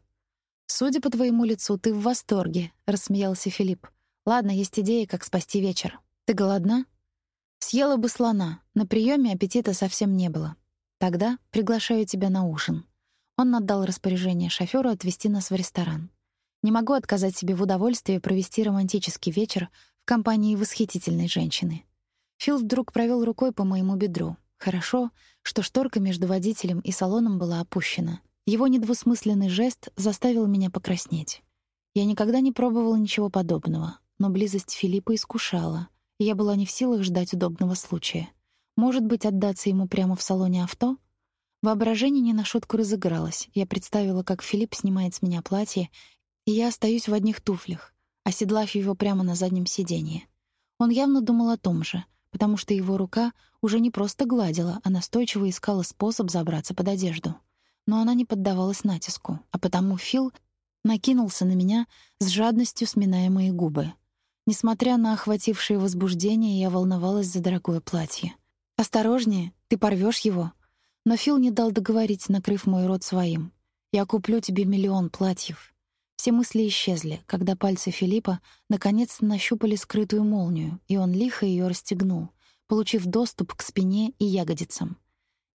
A: «Судя по твоему лицу, ты в восторге», — рассмеялся Филипп. «Ладно, есть идея, как спасти вечер. Ты голодна?» «Съела бы слона. На приеме аппетита совсем не было. Тогда приглашаю тебя на ужин». Он отдал распоряжение шофёру отвезти нас в ресторан. Не могу отказать себе в удовольствии провести романтический вечер в компании восхитительной женщины. Фил вдруг провел рукой по моему бедру. Хорошо, что шторка между водителем и салоном была опущена. Его недвусмысленный жест заставил меня покраснеть. Я никогда не пробовала ничего подобного, но близость Филиппа искушала, я была не в силах ждать удобного случая. Может быть, отдаться ему прямо в салоне авто? Воображение не на шутку разыгралось. Я представила, как Филипп снимает с меня платье, и я остаюсь в одних туфлях, оседлав его прямо на заднем сиденье. Он явно думал о том же, потому что его рука уже не просто гладила, а настойчиво искала способ забраться под одежду но она не поддавалась натиску, а потому Фил накинулся на меня с жадностью сминая мои губы. Несмотря на охватившее возбуждение, я волновалась за дорогое платье. «Осторожнее, ты порвешь его!» Но Фил не дал договорить, накрыв мой рот своим. «Я куплю тебе миллион платьев». Все мысли исчезли, когда пальцы Филиппа наконец-то нащупали скрытую молнию, и он лихо ее расстегнул, получив доступ к спине и ягодицам.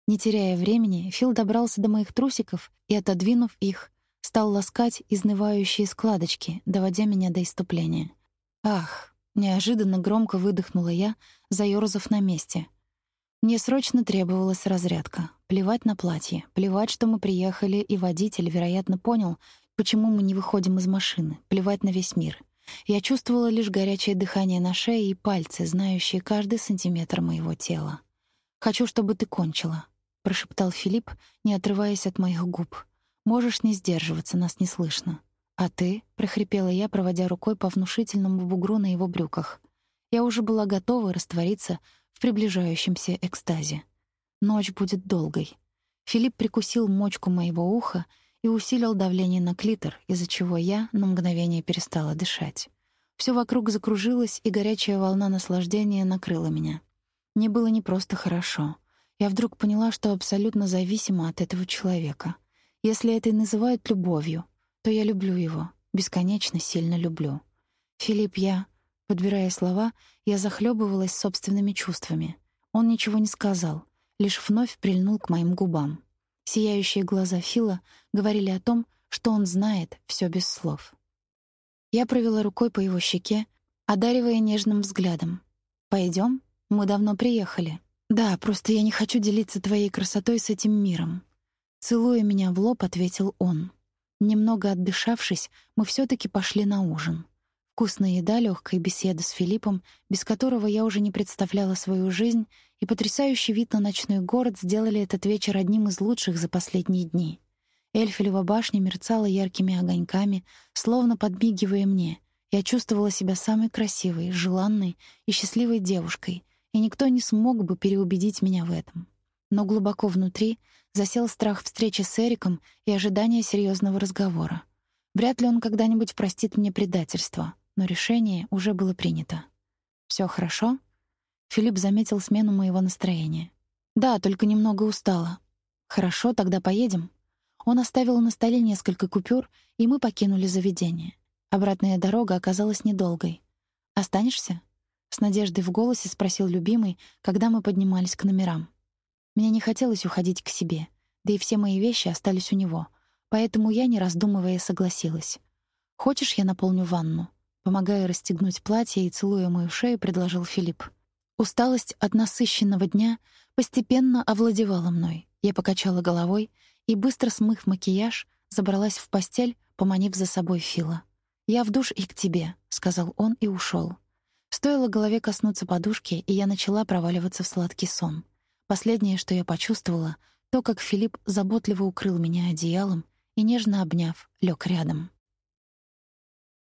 A: Не теряя времени, Фил добрался до моих трусиков и, отодвинув их, стал ласкать изнывающие складочки, доводя меня до иступления. «Ах!» — неожиданно громко выдохнула я, заёрзав на месте. Мне срочно требовалась разрядка. Плевать на платье, плевать, что мы приехали, и водитель, вероятно, понял, почему мы не выходим из машины, плевать на весь мир. Я чувствовала лишь горячее дыхание на шее и пальцы, знающие каждый сантиметр моего тела. «Хочу, чтобы ты кончила», — прошептал Филипп, не отрываясь от моих губ. «Можешь не сдерживаться, нас не слышно». «А ты?» — прохрипела я, проводя рукой по внушительному бугру на его брюках. Я уже была готова раствориться в приближающемся экстазе. Ночь будет долгой. Филипп прикусил мочку моего уха и усилил давление на клитор, из-за чего я на мгновение перестала дышать. Все вокруг закружилось, и горячая волна наслаждения накрыла меня. Мне было не просто хорошо — я вдруг поняла, что абсолютно зависима от этого человека. Если это и называют любовью, то я люблю его, бесконечно сильно люблю. Филипп, я, подбирая слова, я захлебывалась собственными чувствами. Он ничего не сказал, лишь вновь прильнул к моим губам. Сияющие глаза Фила говорили о том, что он знает все без слов. Я провела рукой по его щеке, одаривая нежным взглядом. Пойдем, Мы давно приехали. «Да, просто я не хочу делиться твоей красотой с этим миром». Целуя меня в лоб, ответил он. Немного отдышавшись, мы все таки пошли на ужин. Вкусная еда, легкая беседа с Филиппом, без которого я уже не представляла свою жизнь, и потрясающий вид на ночной город сделали этот вечер одним из лучших за последние дни. Эльфелева башня мерцала яркими огоньками, словно подмигивая мне. Я чувствовала себя самой красивой, желанной и счастливой девушкой, и никто не смог бы переубедить меня в этом. Но глубоко внутри засел страх встречи с Эриком и ожидание серьезного разговора. Вряд ли он когда-нибудь простит мне предательство, но решение уже было принято. Все хорошо?» Филипп заметил смену моего настроения. «Да, только немного устала». «Хорошо, тогда поедем». Он оставил на столе несколько купюр, и мы покинули заведение. Обратная дорога оказалась недолгой. «Останешься?» С надеждой в голосе спросил любимый, когда мы поднимались к номерам. Мне не хотелось уходить к себе, да и все мои вещи остались у него, поэтому я, не раздумывая, согласилась. «Хочешь, я наполню ванну?» Помогая расстегнуть платье и целуя мою шею, предложил Филипп. Усталость от насыщенного дня постепенно овладевала мной. Я покачала головой и, быстро смыв макияж, забралась в постель, поманив за собой Фила. «Я в душ и к тебе», — сказал он и ушел. Стоило голове коснуться подушки, и я начала проваливаться в сладкий сон. Последнее, что я почувствовала, то, как Филипп заботливо укрыл меня одеялом и, нежно обняв, лег рядом.